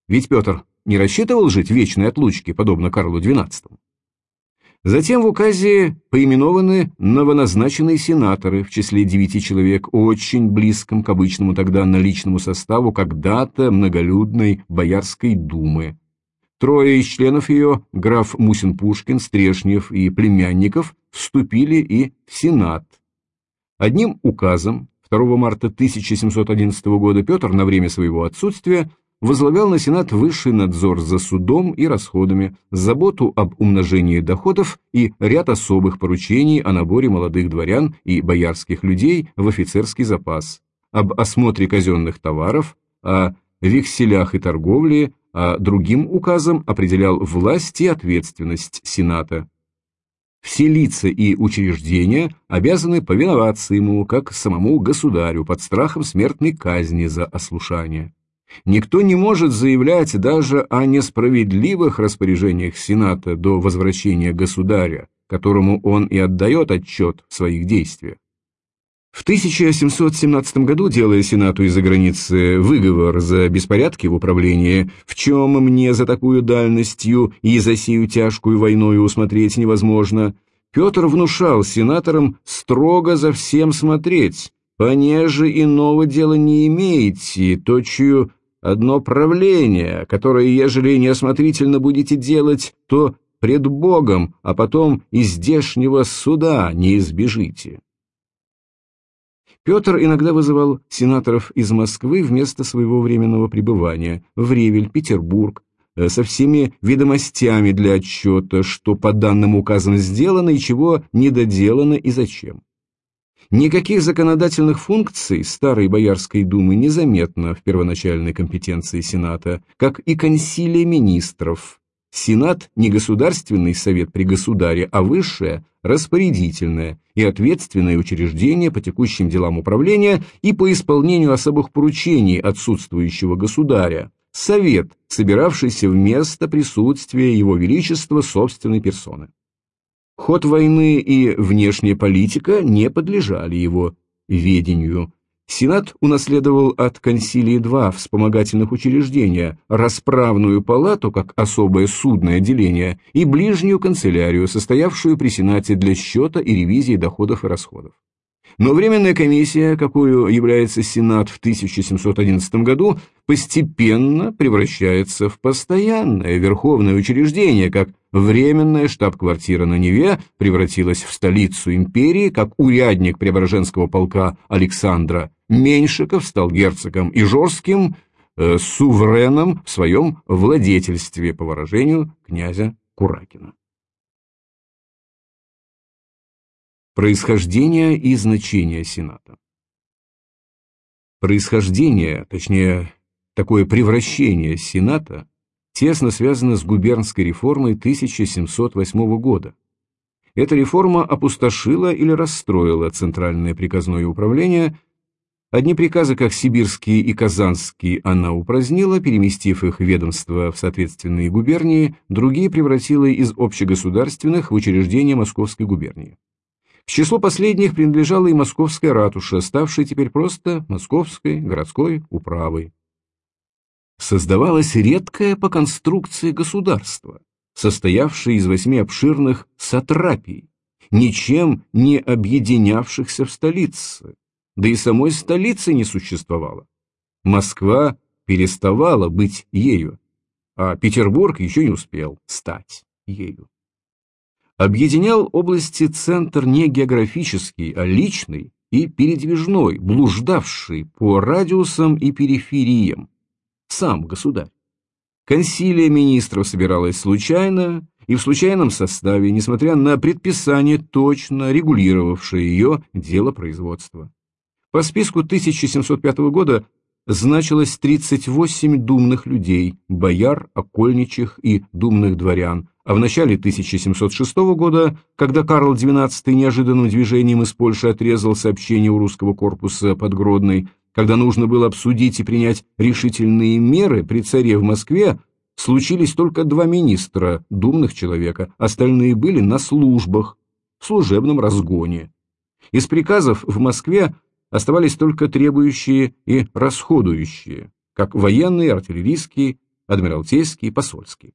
Ведь Петр не рассчитывал жить вечной отлучке, подобно Карлу XII. Затем в указе поименованы новоназначенные сенаторы в числе девяти человек, очень близком к обычному тогда наличному составу когда-то многолюдной Боярской думы. Трое из членов ее, граф Мусин-Пушкин, Стрешнев и племянников, вступили и в Сенат. Одним указом 2 марта 1711 года Петр на время своего отсутствия возлагал на Сенат высший надзор за судом и расходами, заботу об умножении доходов и ряд особых поручений о наборе молодых дворян и боярских людей в офицерский запас, об осмотре казенных товаров, о векселях и торговле, а другим указом определял власть и ответственность Сената. Все лица и учреждения обязаны повиноваться ему, как самому государю, под страхом смертной казни за ослушание. Никто не может заявлять даже о несправедливых распоряжениях Сената до возвращения государя, которому он и отдает отчет в своих действиях. В 1717 году, делая Сенату из-за границы выговор за беспорядки в управлении, в чем мне за такую дальностью и за сию тяжкую войною усмотреть невозможно, Петр внушал сенаторам строго за всем смотреть, понеже иного дела не имеете, точью одно правление, которое, ежели неосмотрительно будете делать, то пред Богом, а потом из здешнего суда не избежите. Петр иногда вызывал сенаторов из Москвы вместо своего временного пребывания в Ревель, Петербург, э, со всеми ведомостями для отчета, что по данным указам сделано и чего не доделано и зачем. Никаких законодательных функций Старой Боярской думы незаметно в первоначальной компетенции Сената, как и консилия министров. Сенат не государственный совет при государе, а высшее, распорядительное и ответственное учреждение по текущим делам управления и по исполнению особых поручений отсутствующего государя, совет, собиравшийся вместо присутствия его величества собственной персоны. Ход войны и внешняя политика не подлежали его ведению. Сенат унаследовал от консилии два вспомогательных учреждения – расправную палату, как особое судное отделение, и ближнюю канцелярию, состоявшую при Сенате для счета и ревизии доходов и расходов. Но Временная комиссия, какую является Сенат в 1711 году, постепенно превращается в постоянное верховное учреждение, как Временная штаб-квартира на Неве превратилась в столицу империи, как урядник Преображенского полка Александра Меньшиков стал герцогом Ижорским, э, сувереном в своем владетельстве, по выражению князя Куракина. Происхождение и значение Сената. Происхождение, точнее, такое превращение Сената тесно связано с губернской реформой 1708 года. Эта реформа опустошила или расстроила Центральное приказное управление. Одни приказы, как сибирские и казанские, она упразднила, переместив их ведомства в соответственные губернии, другие превратила из общегосударственных в учреждения Московской губернии. К числу последних принадлежала и Московская ратуша, ставшая теперь просто Московской городской управой. Создавалось редкое по конструкции государство, состоявшее из восьми обширных сатрапий, ничем не объединявшихся в столице, да и самой столицы не существовало. Москва переставала быть ею, а Петербург еще не успел стать ею объединял области центр не географический, а личный и передвижной, блуждавший по радиусам и перифериям. Сам государь. Консилия министров собиралась случайно и в случайном составе, несмотря на предписание, точно регулировавшее ее дело производства. По списку 1705 года значилось 38 думных людей, бояр, окольничих и думных дворян, а в начале 1706 года, когда Карл XII неожиданным движением из Польши отрезал сообщение у русского корпуса под Гродной, когда нужно было обсудить и принять решительные меры при царе в Москве, случились только два министра, думных человека, остальные были на службах, в служебном разгоне. Из приказов в Москве оставались только требующие и расходующие, как военные, артиллерийские, адмиралтейские, посольские.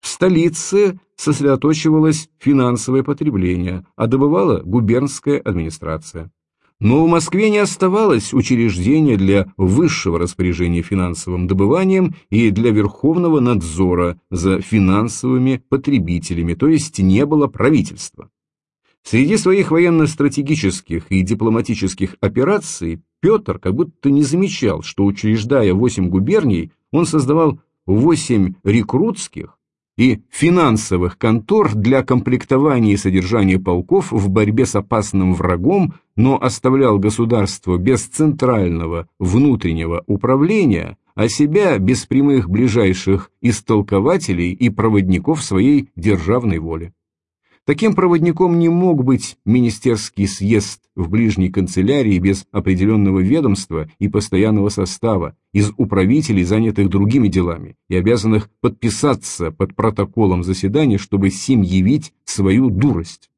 В столице сосредоточивалось финансовое потребление, а добывала губернская администрация. Но в Москве не оставалось учреждения для высшего распоряжения финансовым добыванием и для верховного надзора за финансовыми потребителями, то есть не было правительства. Среди своих военно-стратегических и дипломатических операций Петр как будто не замечал, что, учреждая восемь губерний, он создавал восемь рекрутских и финансовых контор для комплектования и содержания полков в борьбе с опасным врагом, но оставлял государство без центрального внутреннего управления, а себя без прямых ближайших истолкователей и проводников своей державной воли. Таким проводником не мог быть министерский съезд в ближней канцелярии без определенного ведомства и постоянного состава, из управителей, занятых другими делами, и обязанных подписаться под протоколом заседания, чтобы сим явить свою дурость.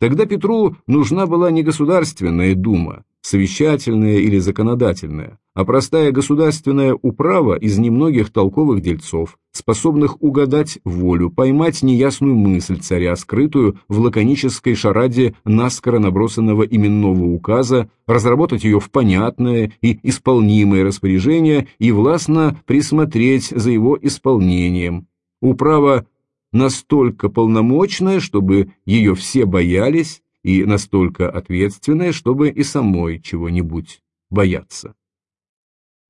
Тогда Петру нужна была не государственная дума, совещательная или законодательная, а простая государственная управа из немногих толковых дельцов, способных угадать волю, поймать неясную мысль царя, скрытую в лаконической шараде наскоро набросанного именного указа, разработать ее в понятное и исполнимое распоряжение и властно присмотреть за его исполнением. Управа настолько полномочная, чтобы ее все боялись, и настолько ответственная, чтобы и самой чего-нибудь бояться.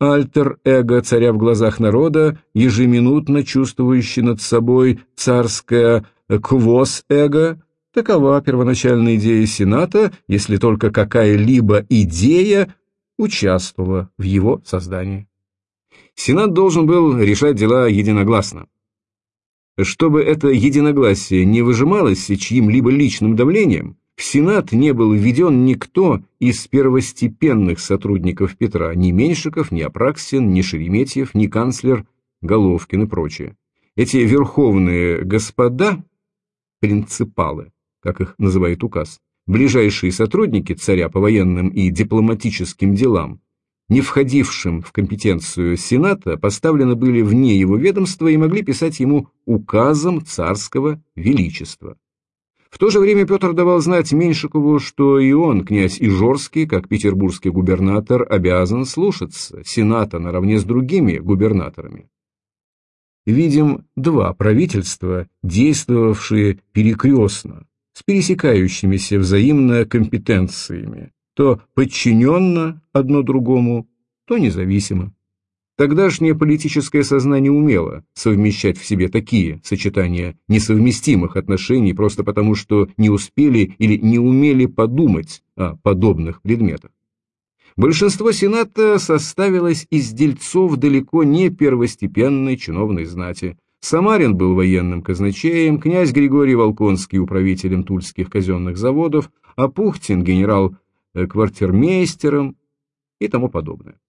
Альтер-эго царя в глазах народа, ежеминутно чувствующий над собой царское квос-эго, такова первоначальная идея Сената, если только какая-либо идея участвовала в его создании. Сенат должен был решать дела единогласно. Чтобы это единогласие не выжималось чьим-либо личным давлением, в Сенат не был введен никто из первостепенных сотрудников Петра, ни Меньшиков, ни Апраксин, ни Шереметьев, ни канцлер Головкин и прочие. Эти верховные господа, принципалы, как их называет указ, ближайшие сотрудники царя по военным и дипломатическим делам, не входившим в компетенцию Сената, поставлены были вне его ведомства и могли писать ему указом царского величества. В то же время Петр давал знать Меньшикову, что и он, князь Ижорский, как петербургский губернатор, обязан слушаться Сената наравне с другими губернаторами. Видим два правительства, действовавшие перекрестно, с пересекающимися взаимно компетенциями, то подчиненно одно другому, то независимо. Тогдашнее политическое сознание умело совмещать в себе такие сочетания несовместимых отношений просто потому, что не успели или не умели подумать о подобных предметах. Большинство Сената составилось из дельцов далеко не первостепенной чиновной знати. Самарин был военным казначеем, князь Григорий Волконский управителем тульских казенных заводов, а Пухтин генерал Э, квартирмейстером и тому подобное.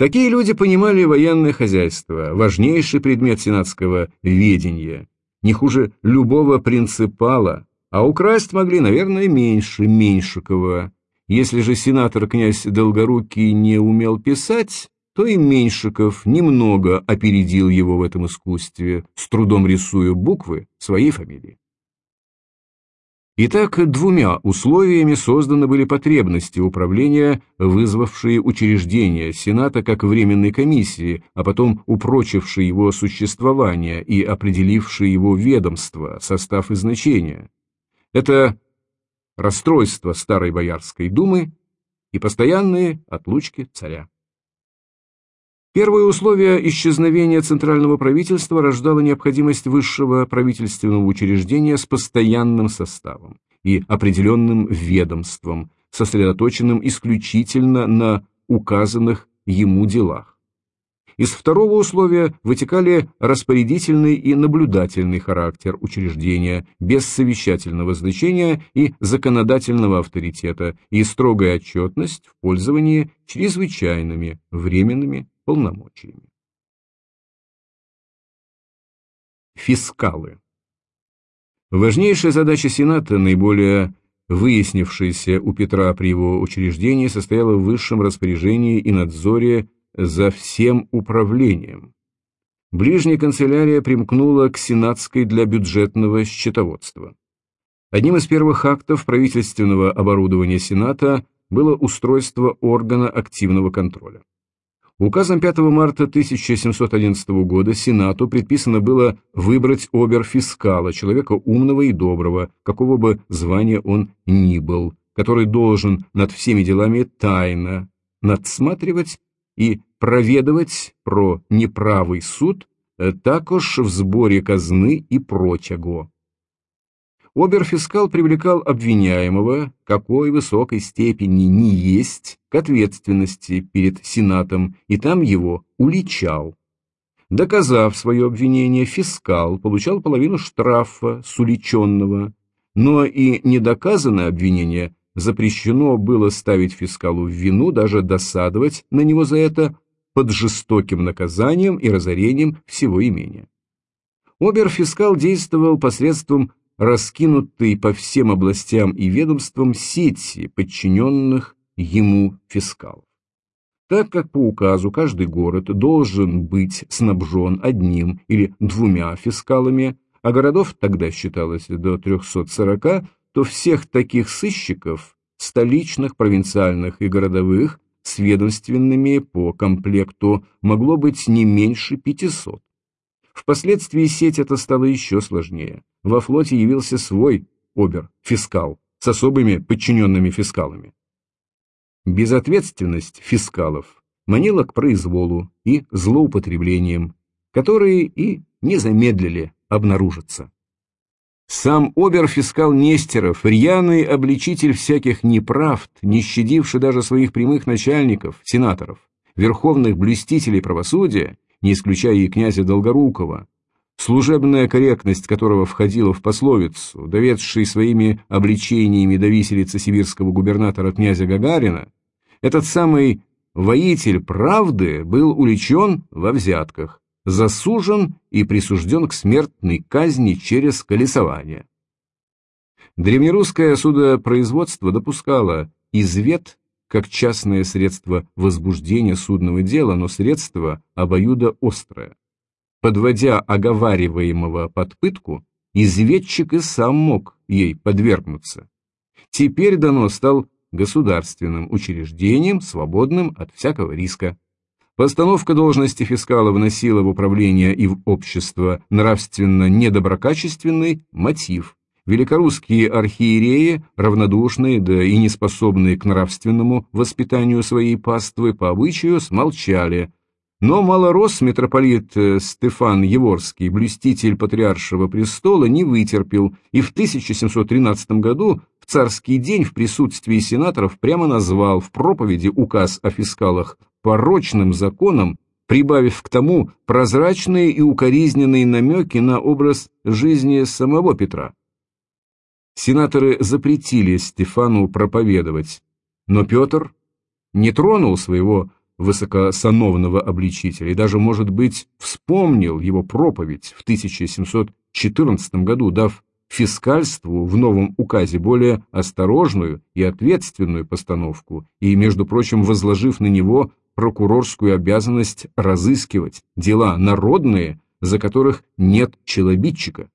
Такие люди понимали военное хозяйство, важнейший предмет сенатского ведения, не хуже любого принципала, а украсть могли, наверное, меньше Меньшикова. Если же сенатор князь Долгорукий не умел писать, то и Меньшиков немного опередил его в этом искусстве, с трудом рисуя буквы своей фамилии. Итак, двумя условиями созданы были потребности управления, вызвавшие учреждение Сената как временной комиссии, а потом упрочившие его существование и определившие его ведомство, состав и значение. Это расстройство Старой Боярской думы и постоянные отлучки царя. Первое условие исчезновения центрального правительства рождало необходимость высшего правительственного учреждения с постоянным составом и определенным ведомством, сосредоточенным исключительно на указанных ему делах. Из второго условия вытекали распорядительный и наблюдательный характер учреждения без совещательного значения и законодательного авторитета и строгая отчетность в пользовании чрезвычайными временными полномочиями. Фискалы Важнейшая задача Сената, наиболее выяснившаяся у Петра при его учреждении, состояла в высшем распоряжении и надзоре за всем управлением. Ближняя канцелярия примкнула к сенатской для бюджетного счетоводства. Одним из первых актов правительственного оборудования Сената было устройство органа активного контроля. Указом 5 марта 1711 года Сенату предписано было выбрать обер-фискала, человека умного и доброго, какого бы звания он ни был, который должен над всеми делами тайно надсматривать и проведывать про неправий суд э, також в сборе казны и прочего. Оберфискал привлекал обвиняемого, какой высокой степени не есть, к ответственности перед Сенатом, и там его уличал. Доказав свое обвинение, фискал получал половину штрафа с уличенного, но и недоказанное обвинение запрещено было ставить фискалу в вину, даже досадовать на него за это под жестоким наказанием и разорением всего имения. Оберфискал действовал посредством раскинутой по всем областям и ведомствам сети подчиненных ему фискалов. Так как по указу каждый город должен быть снабжен одним или двумя фискалами, а городов тогда считалось до 340, то всех таких сыщиков, столичных, провинциальных и городовых, с ведомственными по комплекту могло быть не меньше 500. Впоследствии сеть эта стала еще сложнее. Во флоте явился свой обер-фискал с особыми подчиненными фискалами. Безответственность фискалов манила к произволу и злоупотреблениям, которые и не замедлили обнаружиться. Сам обер-фискал Нестеров, рьяный обличитель всяких неправд, не щадивший даже своих прямых начальников, сенаторов, верховных блюстителей правосудия, не исключая и князя Долгорукова, служебная корректность которого входила в пословицу, доведший своими обличениями до виселицы сибирского губернатора князя Гагарина, этот самый воитель правды был уличен во взятках, засужен и присужден к смертной казни через колесование. Древнерусское судопроизводство допускало извет как частное средство возбуждения судного дела, но средство обоюдоострое. Подводя оговариваемого под пытку, изведчик и сам мог ей подвергнуться. Теперь дано стал государственным учреждением, свободным от всякого риска. Постановка должности фискала вносила в управление и в общество нравственно недоброкачественный мотив. Великорусские архиереи, равнодушные, да и неспособные к нравственному воспитанию своей паствы по обычаю, смолчали. Но малорос митрополит э, Стефан Еворский, блюститель патриаршего престола, не вытерпел и в 1713 году в царский день в присутствии сенаторов прямо назвал в проповеди указ о фискалах порочным законом, прибавив к тому прозрачные и укоризненные намеки на образ жизни самого Петра. Сенаторы запретили Стефану проповедовать, но Петр не тронул своего высокосановного обличителя и даже, может быть, вспомнил его проповедь в 1714 году, дав фискальству в новом указе более осторожную и ответственную постановку и, между прочим, возложив на него прокурорскую обязанность разыскивать дела народные, за которых нет челобитчика.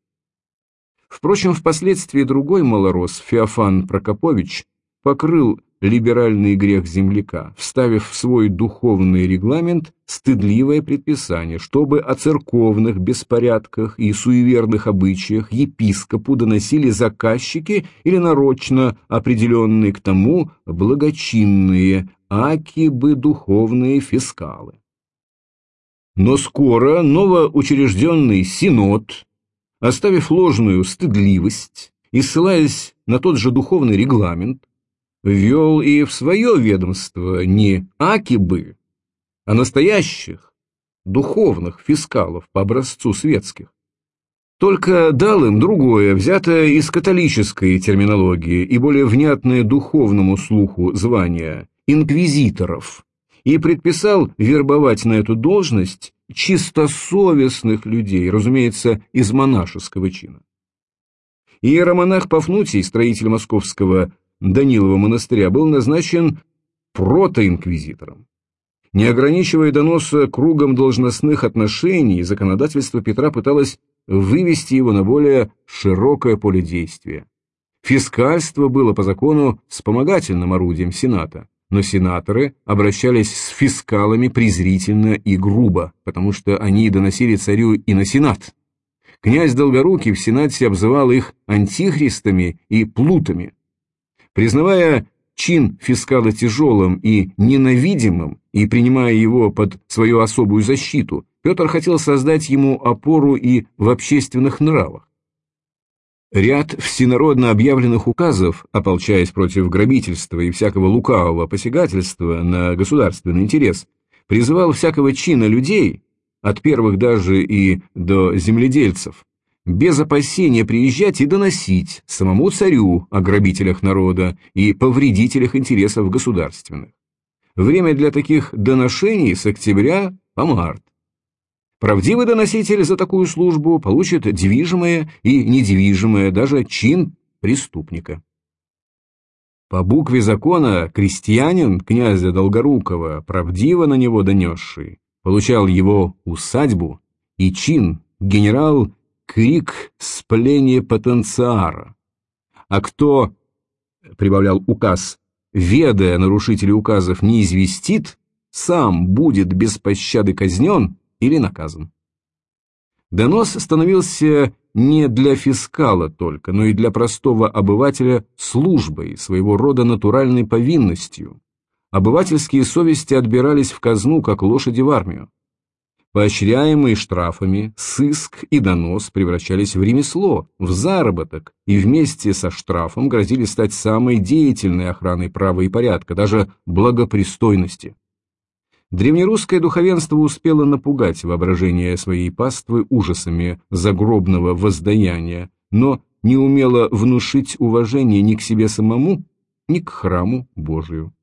Впрочем, впоследствии другой малорос, Феофан Прокопович, покрыл либеральный грех земляка, вставив в свой духовный регламент стыдливое предписание, чтобы о церковных беспорядках и суеверных обычаях епископу доносили заказчики или нарочно определенные к тому благочинные, аки бы духовные фискалы. Но скоро новоучрежденный синод, оставив ложную стыдливость и ссылаясь на тот же духовный регламент, ввел и в свое ведомство не аки бы, а настоящих, духовных фискалов по образцу светских. Только дал им другое, взятое из католической терминологии и более внятное духовному слуху звание – инквизиторов, и предписал вербовать на эту должность чистосовестных людей, разумеется, из монашеского чина. Иеромонах Пафнутий, строитель московского Данилова монастыря, был назначен протоинквизитором. Не ограничивая доноса кругом должностных отношений, законодательство Петра пыталось вывести его на более широкое поле действия. Фискальство было по закону вспомогательным орудием Сената, но сенаторы обращались с фискалами презрительно и грубо, потому что они доносили царю и на Сенат. Князь Долгорукий в Сенате обзывал их антихристами и плутами. Признавая чин фискала тяжелым и ненавидимым и принимая его под свою особую защиту, Петр хотел создать ему опору и в общественных нравах. Ряд всенародно объявленных указов, ополчаясь против грабительства и всякого лукавого посягательства на государственный интерес, призывал всякого чина людей, от первых даже и до земледельцев, без опасения приезжать и доносить самому царю о грабителях народа и повредителях интересов государственных. Время для таких доношений с октября по март. Правдивый доноситель за такую службу получит движимое и недвижимое, даже чин преступника. По букве закона крестьянин князя Долгорукова, правдиво на него донесший, получал его усадьбу и чин генерал крик спление потенциара. А кто, прибавлял указ, ведая нарушителей указов, не известит, сам будет без пощады казнен или наказан. Донос становился не для фискала только, но и для простого обывателя службой, своего рода натуральной повинностью. Обывательские совести отбирались в казну, как лошади в армию. Поощряемые штрафами, сыск и донос превращались в ремесло, в заработок, и вместе со штрафом грозили стать самой деятельной охраной права и порядка, даже благопристойности. Древнерусское духовенство успело напугать воображение своей паствы ужасами загробного воздаяния, но не умело внушить уважение ни к себе самому, ни к храму Божию.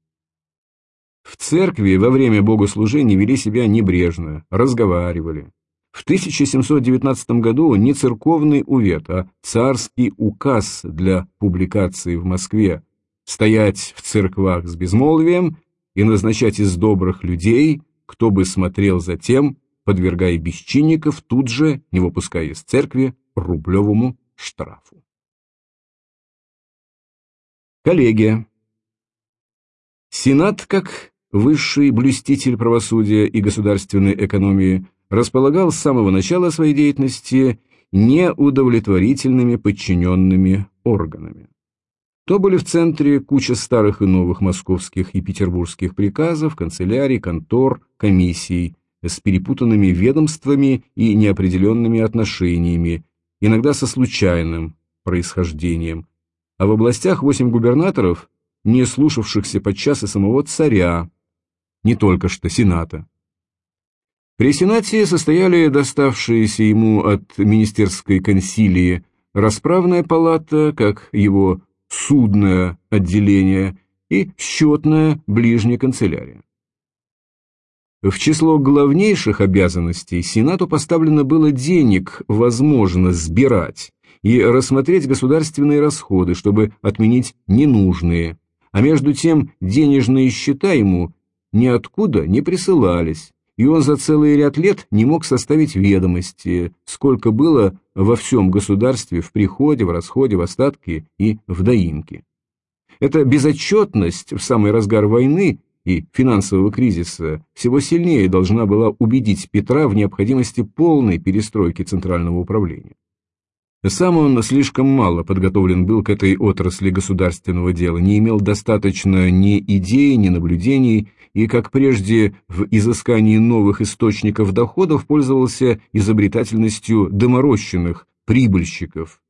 В церкви во время богослужения вели себя небрежно, разговаривали. В 1719 году не церковный увет, а царский указ для публикации в Москве стоять в церквах с безмолвием и назначать из добрых людей, кто бы смотрел за тем, подвергая бесчинников тут же, не выпуская из церкви, рублевому штрафу. Коллегия. Сенат, как высший блюститель правосудия и государственной экономии, располагал с самого начала своей деятельности неудовлетворительными подчиненными органами. То были в центре куча старых и новых московских и петербургских приказов, канцелярий, контор, комиссий, с перепутанными ведомствами и неопределенными отношениями, иногда со случайным происхождением, а в областях восемь губернаторов, не слушавшихся подчас и самого царя, не только что Сената. При Сенате состояли доставшиеся ему от министерской консилии расправная палата, как его судное отделение и счетная ближняя канцелярия. В число главнейших обязанностей Сенату поставлено было денег, возможно, сбирать и рассмотреть государственные расходы, чтобы отменить ненужные, а между тем денежные счета ему ниоткуда не присылались, и он за целый ряд лет не мог составить ведомости, сколько было во всем государстве в приходе, в расходе, в остатке и в доимке. Эта безотчетность в самый разгар войны и финансового кризиса всего сильнее должна была убедить Петра в необходимости полной перестройки Центрального управления. Сам он слишком мало подготовлен был к этой отрасли государственного дела, не имел достаточно ни идей, ни наблюдений, и, как прежде, в изыскании новых источников доходов пользовался изобретательностью доморощенных прибыльщиков,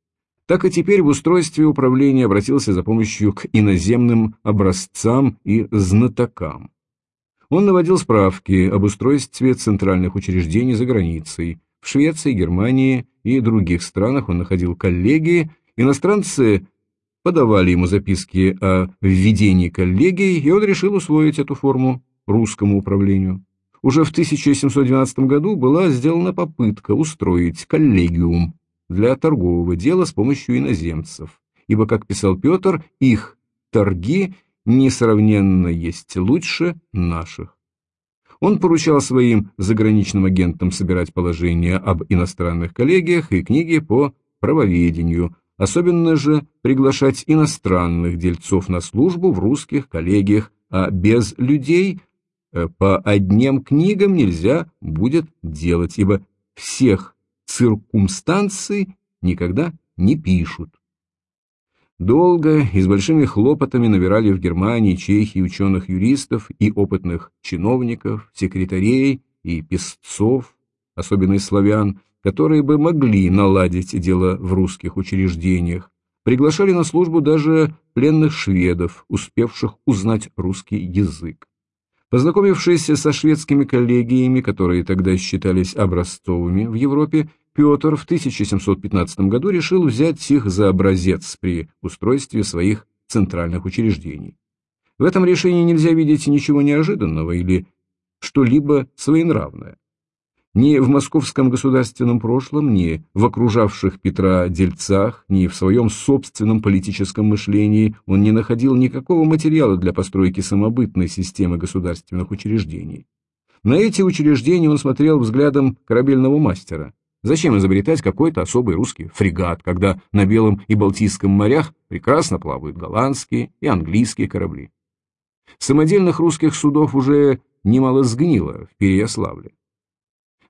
так и теперь в устройстве управления обратился за помощью к иноземным образцам и знатокам. Он наводил справки об устройстве центральных учреждений за границей. В Швеции, Германии и других странах он находил коллегии, иностранцы подавали ему записки о введении коллегий, и он решил усвоить эту форму русскому управлению. Уже в 1712 году была сделана попытка устроить коллегиум для торгового дела с помощью иноземцев, ибо, как писал Петр, их торги несравненно есть лучше наших. Он поручал своим заграничным агентам собирать положения об иностранных коллегиях и книги по правоведению, особенно же приглашать иностранных дельцов на службу в русских коллегиях, а без людей э, по одним книгам нельзя будет делать, ибо всех циркумстанций никогда не пишут. Долго и с большими хлопотами набирали в Германии, Чехии ученых-юристов и опытных чиновников, секретарей и песцов, особенно из славян, которые бы могли наладить дело в русских учреждениях. Приглашали на службу даже пленных шведов, успевших узнать русский язык. Познакомившись со шведскими коллегиями, которые тогда считались образцовыми в Европе, Петр в 1715 году решил взять их за образец при устройстве своих центральных учреждений. В этом решении нельзя видеть ничего неожиданного или что-либо своенравное. Ни в московском государственном прошлом, ни в окружавших Петра дельцах, ни в своем собственном политическом мышлении он не находил никакого материала для постройки самобытной системы государственных учреждений. На эти учреждения он смотрел взглядом корабельного мастера, Зачем изобретать какой-то особый русский фрегат, когда на Белом и Балтийском морях прекрасно плавают голландские и английские корабли? Самодельных русских судов уже немало сгнило в Переяславле.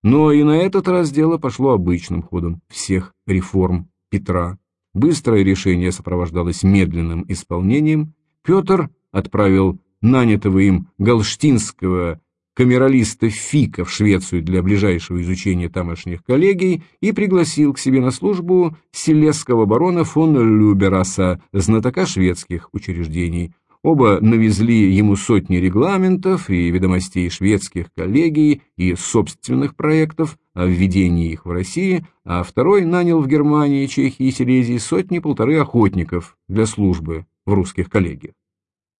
Но и на этот раз дело пошло обычным ходом всех реформ Петра. Быстрое решение сопровождалось медленным исполнением. Петр отправил нанятого им галштинского камералиста Фика в Швецию для ближайшего изучения тамошних коллегий и пригласил к себе на службу селесского барона фон Любераса, знатока шведских учреждений. Оба навезли ему сотни регламентов и ведомостей шведских коллегий и собственных проектов о введении их в России, а второй нанял в Германии, Чехии и Силезии сотни-полторы охотников для службы в русских коллегиях.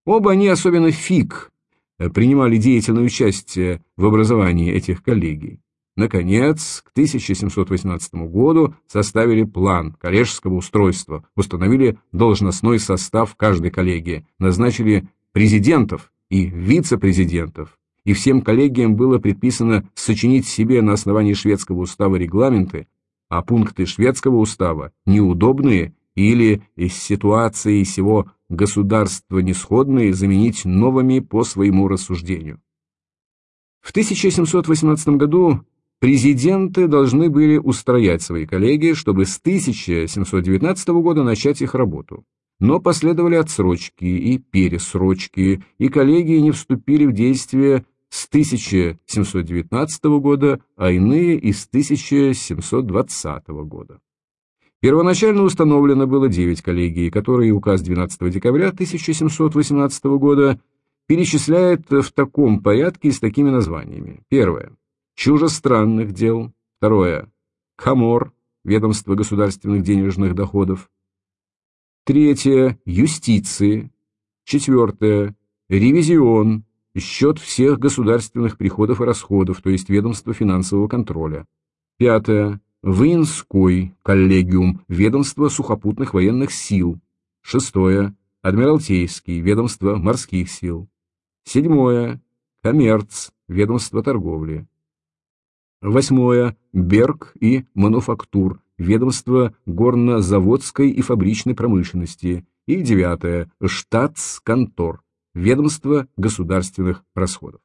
Оба они, особенно Фик, принимали деятельное участие в образовании этих коллегий. Наконец, к 1718 году составили план коллежского устройства, установили должностной состав каждой коллегии, назначили президентов и вице-президентов, и всем коллегиям было предписано сочинить себе на основании шведского устава регламенты, а пункты шведского устава неудобные или из ситуации сего государства несходные заменить новыми по своему рассуждению. В 1718 году президенты должны были устроять свои коллегии, чтобы с 1719 года начать их работу. Но последовали отсрочки и пересрочки, и коллегии не вступили в действие с 1719 года, а иные и с 1720 года. Первоначально установлено было 9 коллегий, которые указ 12 декабря 1718 года перечисляет в таком порядке и с такими названиями. Первое. Чужестранных дел. Второе. Камор, ведомство государственных денежных доходов. Третье. Юстиции. Четвертое. Ревизион, счет всех государственных приходов и расходов, то есть ведомство финансового контроля. Пятое. Воинской коллегиум, ведомство сухопутных военных сил. Шестое. Адмиралтейский, ведомство морских сил. Седьмое. Коммерц, ведомство торговли. Восьмое. Берг и мануфактур, ведомство горнозаводской и фабричной промышленности. И девятое. Штатс-контор, ведомство государственных расходов.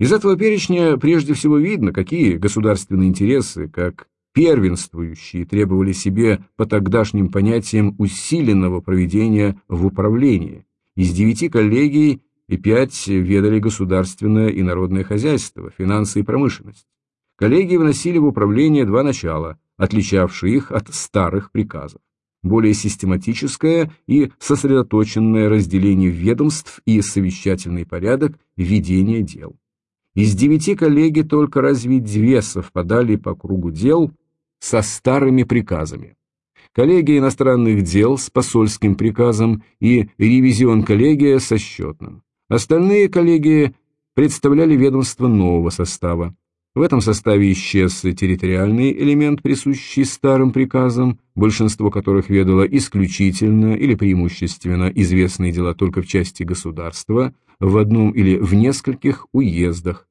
Из этого перечня прежде всего видно, какие государственные интересы, как первенствующие, требовали себе по тогдашним понятиям усиленного проведения в управлении. Из девяти коллегий и пять ведали государственное и народное хозяйство, финансы и промышленность. Коллегии вносили в управление два начала, отличавшие их от старых приказов. более систематическое и сосредоточенное разделение ведомств и совещательный порядок ведения дел. Из девяти коллегий только разве две совпадали по кругу дел со старыми приказами. Коллегия иностранных дел с посольским приказом и ревизион-коллегия со счетным. Остальные коллегии представляли ведомства нового состава. В этом составе исчез территориальный элемент, присущий старым приказам, большинство которых ведало исключительно или преимущественно известные дела только в части государства, в одном или в нескольких уездах.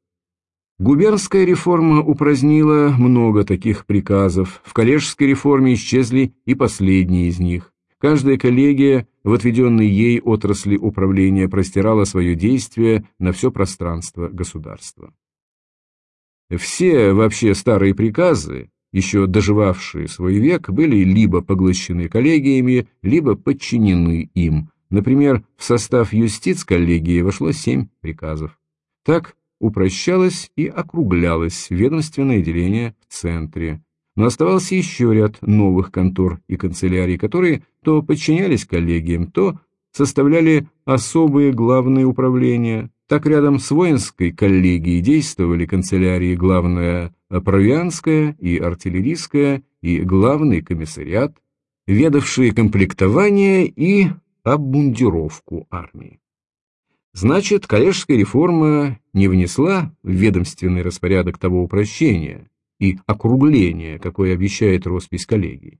Губернская реформа упразднила много таких приказов, в коллежской реформе исчезли и последние из них. Каждая коллегия в отведенной ей отрасли управления простирала свое действие на все пространство государства. Все вообще старые приказы, еще доживавшие свой век, были либо поглощены коллегиями, либо подчинены им. Например, в состав юстиц коллегии вошло семь приказов. Так упрощалось и округлялось ведомственное деление в центре. Но оставался еще ряд новых контор и канцелярий, которые то подчинялись коллегиям, то составляли особые главные управления, так рядом с воинской коллегией действовали канцелярии главная провианская и артиллерийская и главный комиссариат, ведавшие комплектование и обмундировку армии. Значит, коллежская реформа не внесла в ведомственный распорядок того упрощения и округления, какое обещает роспись коллегии.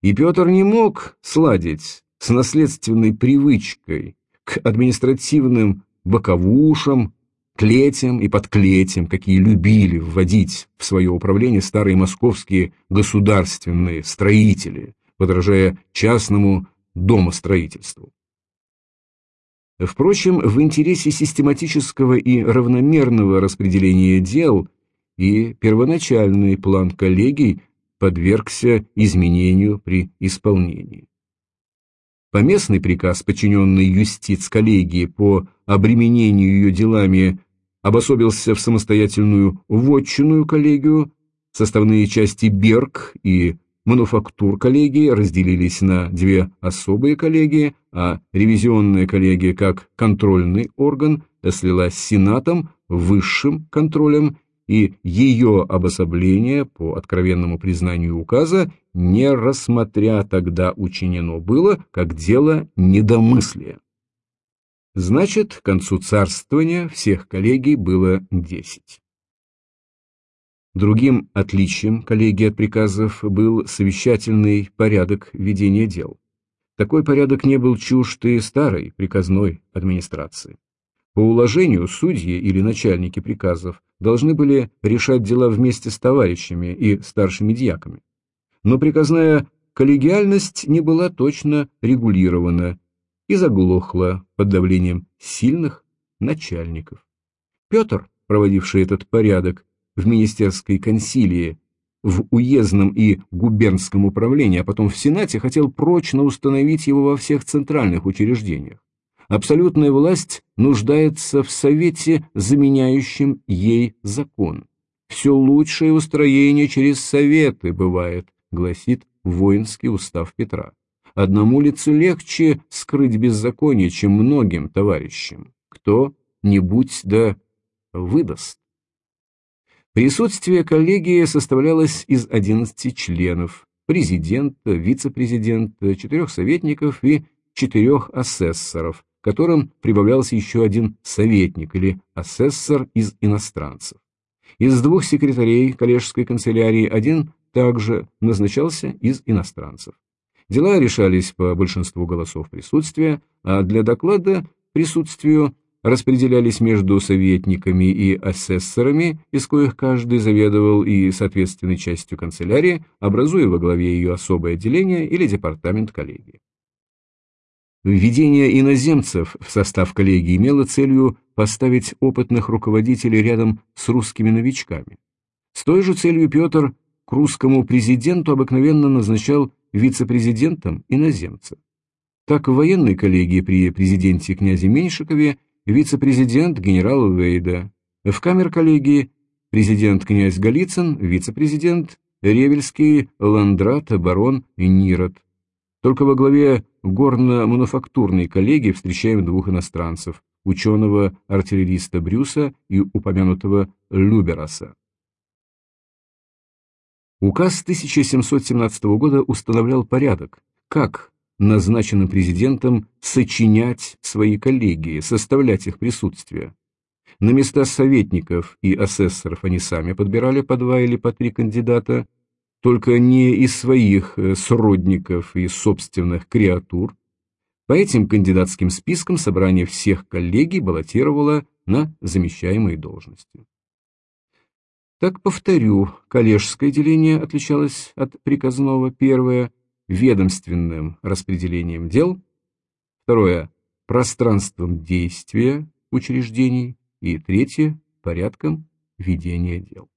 И Петр не мог сладить с наследственной привычкой к административным боковушам, клетям и подклетям, какие любили вводить в свое управление старые московские государственные строители, подражая частному домостроительству. Впрочем, в интересе систематического и равномерного распределения дел и первоначальный план коллегий подвергся изменению при исполнении. Поместный приказ, подчиненный юстиц коллегии по обременению ее делами, обособился в самостоятельную вотчинную коллегию, составные части Берг и мануфактур коллегии разделились на две особые коллегии, а ревизионная коллегия как контрольный орган слилась с Сенатом, высшим контролем и ее обособление, по откровенному признанию указа, не рассмотря тогда учинено было, как дело недомыслия. Значит, к концу царствования всех коллегий было десять. Другим отличием коллегии от приказов был совещательный порядок ведения дел. Такой порядок не был чужд и старой приказной администрации. По уложению судьи или начальники приказов должны были решать дела вместе с товарищами и старшими дьяками. Но приказная коллегиальность не была точно регулирована и заглохла под давлением сильных начальников. Петр, проводивший этот порядок в министерской консилии, в уездном и губернском управлении, а потом в Сенате, хотел прочно установить его во всех центральных учреждениях. Абсолютная власть нуждается в совете, заменяющем ей закон. Все лучшее устроение через советы бывает, гласит воинский устав Петра. Одному лицу легче скрыть беззаконие, чем многим товарищам. Кто-нибудь да выдаст. Присутствие коллегии составлялось из 11 членов, президента, вице-президента, четырех советников и четырех асессоров, которым прибавлялся еще один советник или асессор из иностранцев. Из двух секретарей коллежской канцелярии один также назначался из иностранцев. Дела решались по большинству голосов присутствия, а для доклада присутствию распределялись между советниками и асессорами, из коих каждый заведовал и соответственной частью канцелярии, образуя во главе ее особое отделение или департамент коллегии. Введение иноземцев в состав коллегии имело целью поставить опытных руководителей рядом с русскими новичками. С той же целью Петр к русскому президенту обыкновенно назначал вице-президентом иноземца. Так в военной коллегии при президенте князе Меньшикове вице-президент генерал Вейда, в камер-коллегии президент князь Голицын, вице-президент Ревельский, Ландрат, барон Нирот. Только во главе горно-мануфактурной коллегии встречаем двух иностранцев, ученого-артиллериста Брюса и упомянутого Любераса. Указ 1717 года устанавливал порядок, как назначенным президентом сочинять свои коллегии, составлять их присутствие. На места советников и асессоров они сами подбирали по два или по три кандидата, только не из своих э, сродников и собственных креатур. По этим кандидатским спискам собрание всех коллегий баллотировало на замещаемые должности. Так повторю, коллежское деление отличалось от приказного первое ведомственным распределением дел, второе пространством действия учреждений и третье порядком ведения дел.